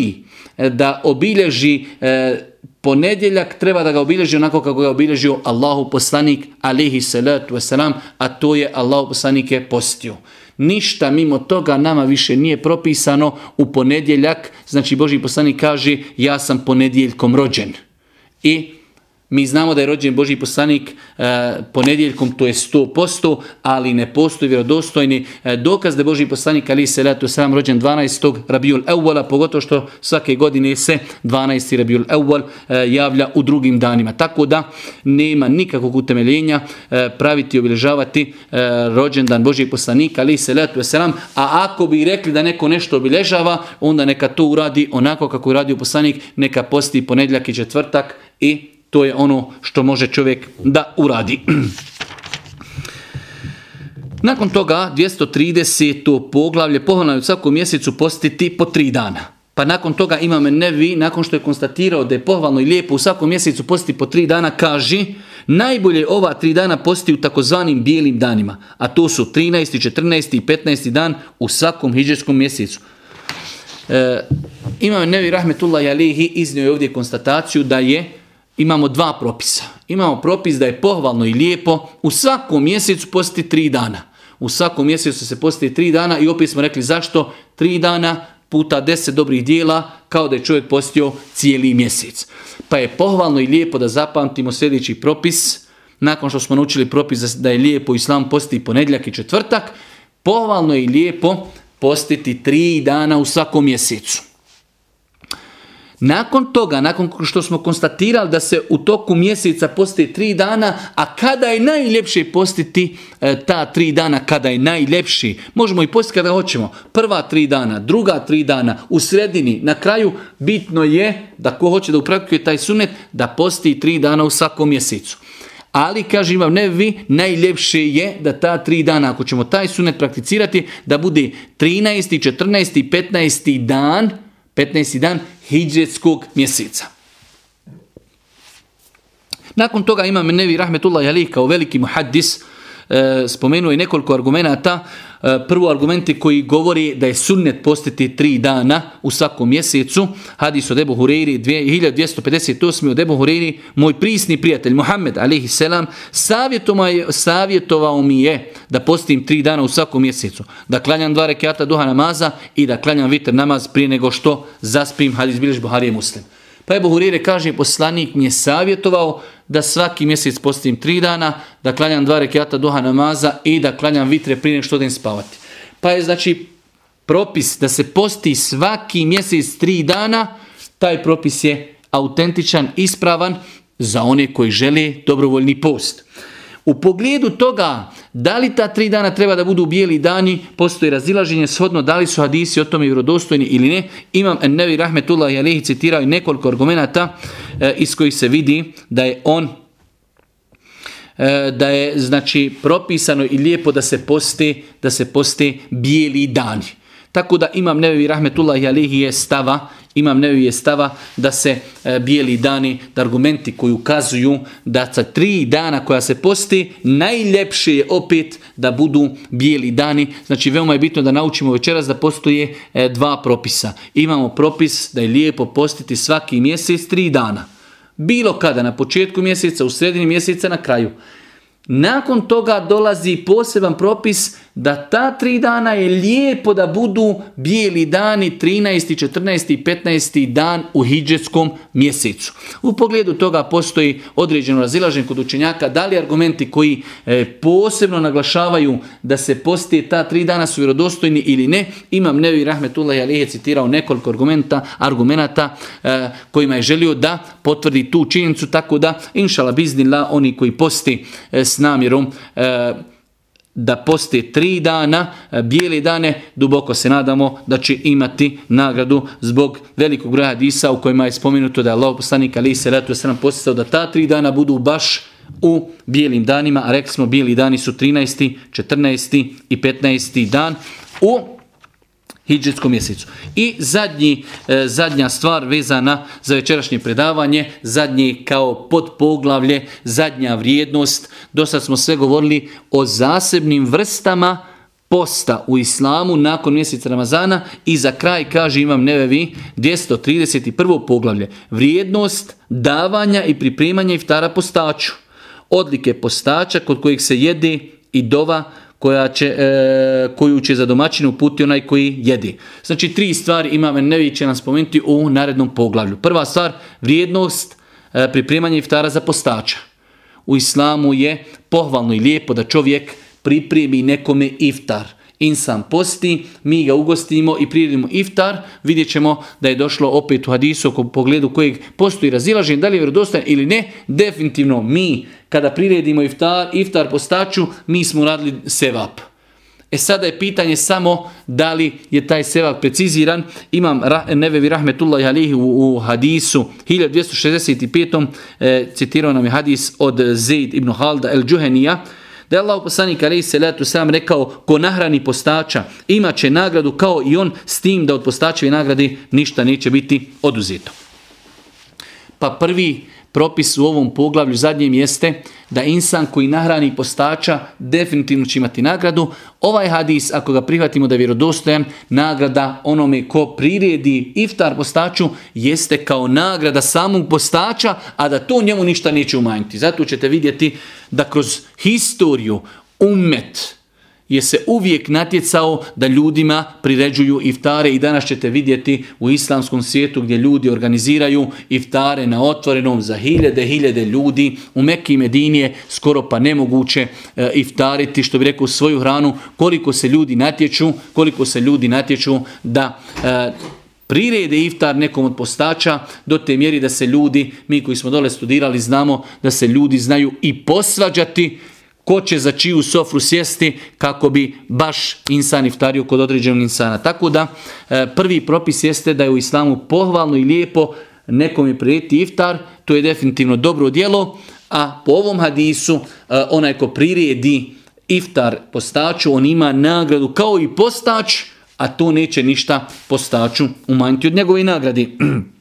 e, da obilježi e, ponedjeljak, treba da ga obilježi onako kako ga obilježio Allahu poslanik alihi salatu wasalam, a to je Allahu poslanik je postio. Ništa mimo toga nama više nije propisano u ponedjeljak, znači Boži poslanik kaže ja sam ponedjeljkom rođen. I mi znamo da je rođen Boži poslanik e, ponedjeljkom, to je 100%, ali ne postoji vjerodostojni e, dokaz da je Boži poslanik ali se letu sam rođen 12. Rabiul Evola, pogotovo što svake godine se 12. Rabiul Evol e, javlja u drugim danima. Tako da nema nikakvog utemeljenja praviti i obilježavati rođendan Božih poslanika ali se letu selam, a ako bi rekli da neko nešto obilježava, onda neka to uradi onako kako je radio poslanik, neka posti ponedjeljak i četvrtak i to je ono što može čovjek da uradi. Nakon toga 230. poglavlje pohvalno u svakom mjesecu postiti po tri dana. Pa nakon toga imam Nevi, nakon što je konstatirao da je pohvalno i lijepo u svakom mjesecu postiti po tri dana, kaže najbolje ova tri dana posti u takozvanim bijelim danima, a to su 13., 14. i 15. dan u svakom hijđarskom mjesecu. E, imam Nevi Rahmetullah Jalihi iznio je ovdje konstataciju da je imamo dva propisa. Imamo propis da je pohvalno i lijepo u svakom mjesecu postiti tri dana. U svakom mjesecu se posti tri dana i opet smo rekli zašto tri dana puta deset dobrih dijela kao da je čovjek postio cijeli mjesec. Pa je pohvalno i lijepo da zapamtimo sljedeći propis. Nakon što smo naučili propis da je lijepo islam posti ponedjeljak i četvrtak, pohvalno i lijepo postiti tri dana u svakom mjesecu. Nakon toga, nakon što smo konstatirali da se u toku mjeseca posti tri dana, a kada je najljepše postiti e, ta tri dana, kada je najljepši, možemo i postiti kada hoćemo. Prva tri dana, druga tri dana, u sredini, na kraju, bitno je da ko hoće da upraktikuje taj sunet, da posti tri dana u svakom mjesecu. Ali, kažem ne vi, najljepše je da ta tri dana, ako ćemo taj sunet prakticirati, da bude 13. 14. 15. dan, 15. dan hijđetskog mjeseca. Nakon toga imam Nevi Rahmetullah Jalih kao veliki muhaddis spomenuo je nekoliko argumenata. E, prvo argumenti koji govori da je sunnet postiti tri dana u svakom mjesecu. Hadis od Ebu Hureyri 1258. od Ebu Hureyri, moj prisni prijatelj Muhammed alihi selam savjetovao mi je da postim tri dana u svakom mjesecu. Da klanjam dva rekiata duha namaza i da klanjam vitr namaz prije nego što zaspim hadis biljež Buharije muslim. Pa je Buhurire kaže, poslanik mi je savjetovao da svaki mjesec postim tri dana, da klanjam dva rekiata duha namaza i da klanjam vitre prije nego što idem spavati. Pa je znači propis da se posti svaki mjesec tri dana, taj propis je autentičan, ispravan za one koji žele dobrovoljni post. U pogledu toga da li ta tri dana treba da budu bijeli dani, postoji razilaženje shodno da li su hadisi o tome vjerodostojni ili ne. Imam Nevi Rahmetullah Jalehi citirao i nekoliko argumenata e, iz kojih se vidi da je on e, da je znači propisano i lijepo da se posti da se poste bijeli dani. Tako da imam Nevi Rahmetullah Jalehi je stava imam nevije stava da se e, bijeli dani, da argumenti koji ukazuju da sa tri dana koja se posti, najljepše je opet da budu bijeli dani. Znači veoma je bitno da naučimo večeras da postoje e, dva propisa. Imamo propis da je lijepo postiti svaki mjesec tri dana. Bilo kada, na početku mjeseca, u sredini mjeseca, na kraju. Nakon toga dolazi poseban propis da ta tri dana je lijepo da budu bijeli dani 13. 14. i 15. dan u hijđetskom mjesecu. U pogledu toga postoji određeno razilaženje kod učenjaka da li argumenti koji e, posebno naglašavaju da se posti ta tri dana su vjerodostojni ili ne. Imam Nevi Rahmetullah je citirao nekoliko argumenta, argumenata e, kojima je želio da potvrdi tu činjenicu tako da inšala biznila oni koji posti e, s namjerom da posti tri dana, e, bijeli dane, duboko se nadamo da će imati nagradu zbog velikog broja hadisa u kojima je spomenuto da je Allah poslanik ali se ratu se nam postao da ta tri dana budu baš u bijelim danima, a rekli smo bijeli dani su 13., 14. i 15. dan u hijđetskom mjesecu. I zadnji, e, zadnja stvar vezana za večerašnje predavanje, zadnji kao podpoglavlje, zadnja vrijednost. Dosta smo sve govorili o zasebnim vrstama posta u islamu nakon mjeseca Ramazana i za kraj kaže imam nevevi 231. poglavlje. Vrijednost davanja i pripremanja iftara postaču. Odlike postača kod kojih se jede i dova koja će, e, koju će za domaćinu uputiti onaj koji jedi. Znači tri stvari imam Nevi će nam spomenuti u narednom poglavlju. Prva stvar, vrijednost e, pripremanja iftara za postača. U islamu je pohvalno i lijepo da čovjek pripremi nekome iftar insan posti, mi ga ugostimo i priredimo iftar, vidjet ćemo da je došlo opet u hadisu u pogledu kojeg postoji razilaženje, da li je vjerodostan ili ne, definitivno mi kada priredimo iftar, iftar postaču, mi smo radili sevap. E sada je pitanje samo da li je taj sevap preciziran. Imam Nevevi Rahmetullah alihi u, u hadisu 1265. E, citirao nam je hadis od Zaid ibn Halda el Džuhenija, da je Allah poslanik alaihi salatu sam rekao ko nahrani postača imat će nagradu kao i on s tim da od postačeve nagrade ništa neće biti oduzeto. Pa prvi propis u ovom poglavlju zadnjem jeste da insan koji nahrani postača definitivno će imati nagradu. Ovaj hadis, ako ga prihvatimo da je vjerodostojan, nagrada onome ko priredi iftar postaču jeste kao nagrada samog postača, a da to njemu ništa neće umanjiti. Zato ćete vidjeti da kroz historiju umet, je se uvijek natjecao da ljudima priređuju iftare i danas ćete vidjeti u islamskom svijetu gdje ljudi organiziraju iftare na otvorenom za hiljade, hiljade ljudi. U Mekki Medinije skoro pa nemoguće e, iftariti, što bi rekao, svoju hranu, koliko se ljudi natječu, koliko se ljudi natječu da e, prirede iftar nekom od postača do te mjeri da se ljudi, mi koji smo dole studirali znamo da se ljudi znaju i posvađati ko će za čiju sofru sjesti kako bi baš insan iftario kod određenog insana. Tako da e, prvi propis jeste da je u islamu pohvalno i lijepo nekom je iftar, to je definitivno dobro djelo, a po ovom hadisu e, onaj ko priredi iftar postaču, on ima nagradu kao i postač, a to neće ništa postaču umanjiti od njegove nagradi.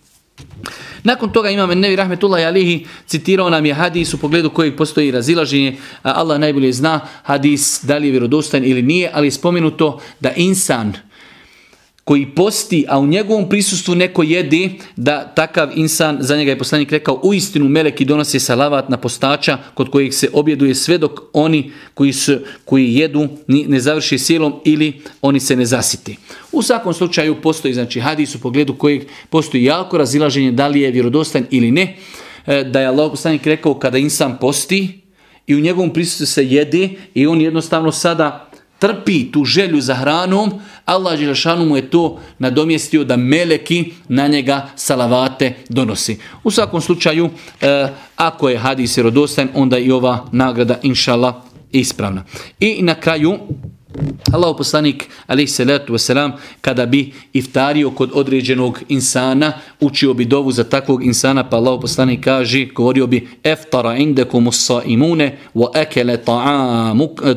Nakon toga imam Nevi Rahmetullah Alihi citirao nam je hadis u pogledu kojeg postoji razilaženje. Allah najbolje zna hadis da li je vjerodostan ili nije, ali je spomenuto da insan koji posti, a u njegovom prisustvu neko jede, da takav insan, za njega je poslanik rekao, u istinu meleki donose salavat na postača kod kojih se objeduje sve dok oni koji, su, koji jedu ne završi sjelom ili oni se ne zasiti. U svakom slučaju postoji znači hadis u pogledu kojeg postoji jako razilaženje da li je vjerodostan ili ne, e, da je Allah poslanik rekao kada insan posti i u njegovom prisustvu se jede i on jednostavno sada trpi tu želju za hranom, Allah mu je to nadomjestio da meleki na njega salavate donosi. U svakom slučaju, e, ako je hadis vjerodostan, onda i ova nagrada, inšala, ispravna. I na kraju, Allah poslanik alaihi salatu wasalam kada bi iftario kod određenog insana učio bi dovu za takvog insana pa Allah poslanik kaže govorio bi eftara indakum as-saimune wa akala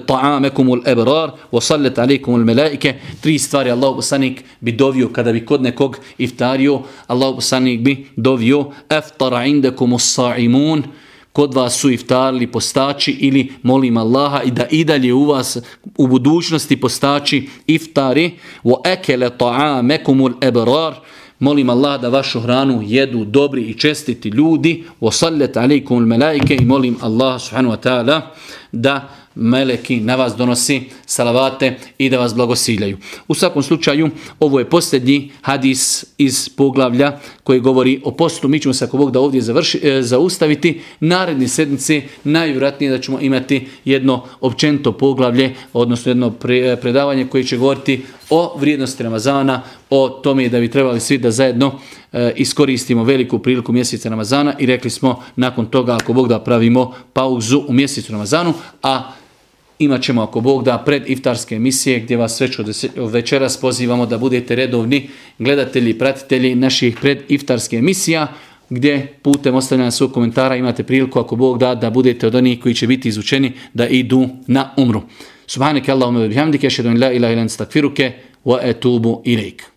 ta'amakum al-abrar wa sallat alaykum al-malaike tri stvari Allah poslanik bi dovio kada bi kod nekog iftario Allah poslanik bi dovio eftara indakum as-saimun kod vas su iftarili postači ili molim Allaha i da i dalje u vas u budućnosti postači iftari. Wa akala ta'amakumul ebrar molim Allah da vašu hranu jedu dobri i čestiti ljudi. Wa sallat alaikumul malaike i molim Allah subhanahu wa ta'ala da meleki na vas donosi salavate i da vas blagosiljaju. U svakom slučaju, ovo je posljednji hadis iz poglavlja koji govori o postu. Mi ćemo se ako Bog da ovdje završi, e, zaustaviti. Naredni sedmice najvjerojatnije da ćemo imati jedno općento poglavlje, odnosno jedno predavanje koje će govoriti o vrijednosti Ramazana, o tome da bi trebali svi da zajedno e, iskoristimo veliku priliku mjeseca Ramazana i rekli smo nakon toga ako Bog da pravimo pauzu u mjesecu Ramazanu, a imat ćemo ako Bog da pred iftarske emisije gdje vas već večeras pozivamo da budete redovni gledatelji i pratitelji naših pred iftarske emisija gdje putem ostavljanja svog komentara imate priliku ako Bog da da budete od onih koji će biti izučeni da idu na umru. Subhaneke Allahumma bihamdike, šedun la ilaha ilan stakfiruke, wa etubu ilaik.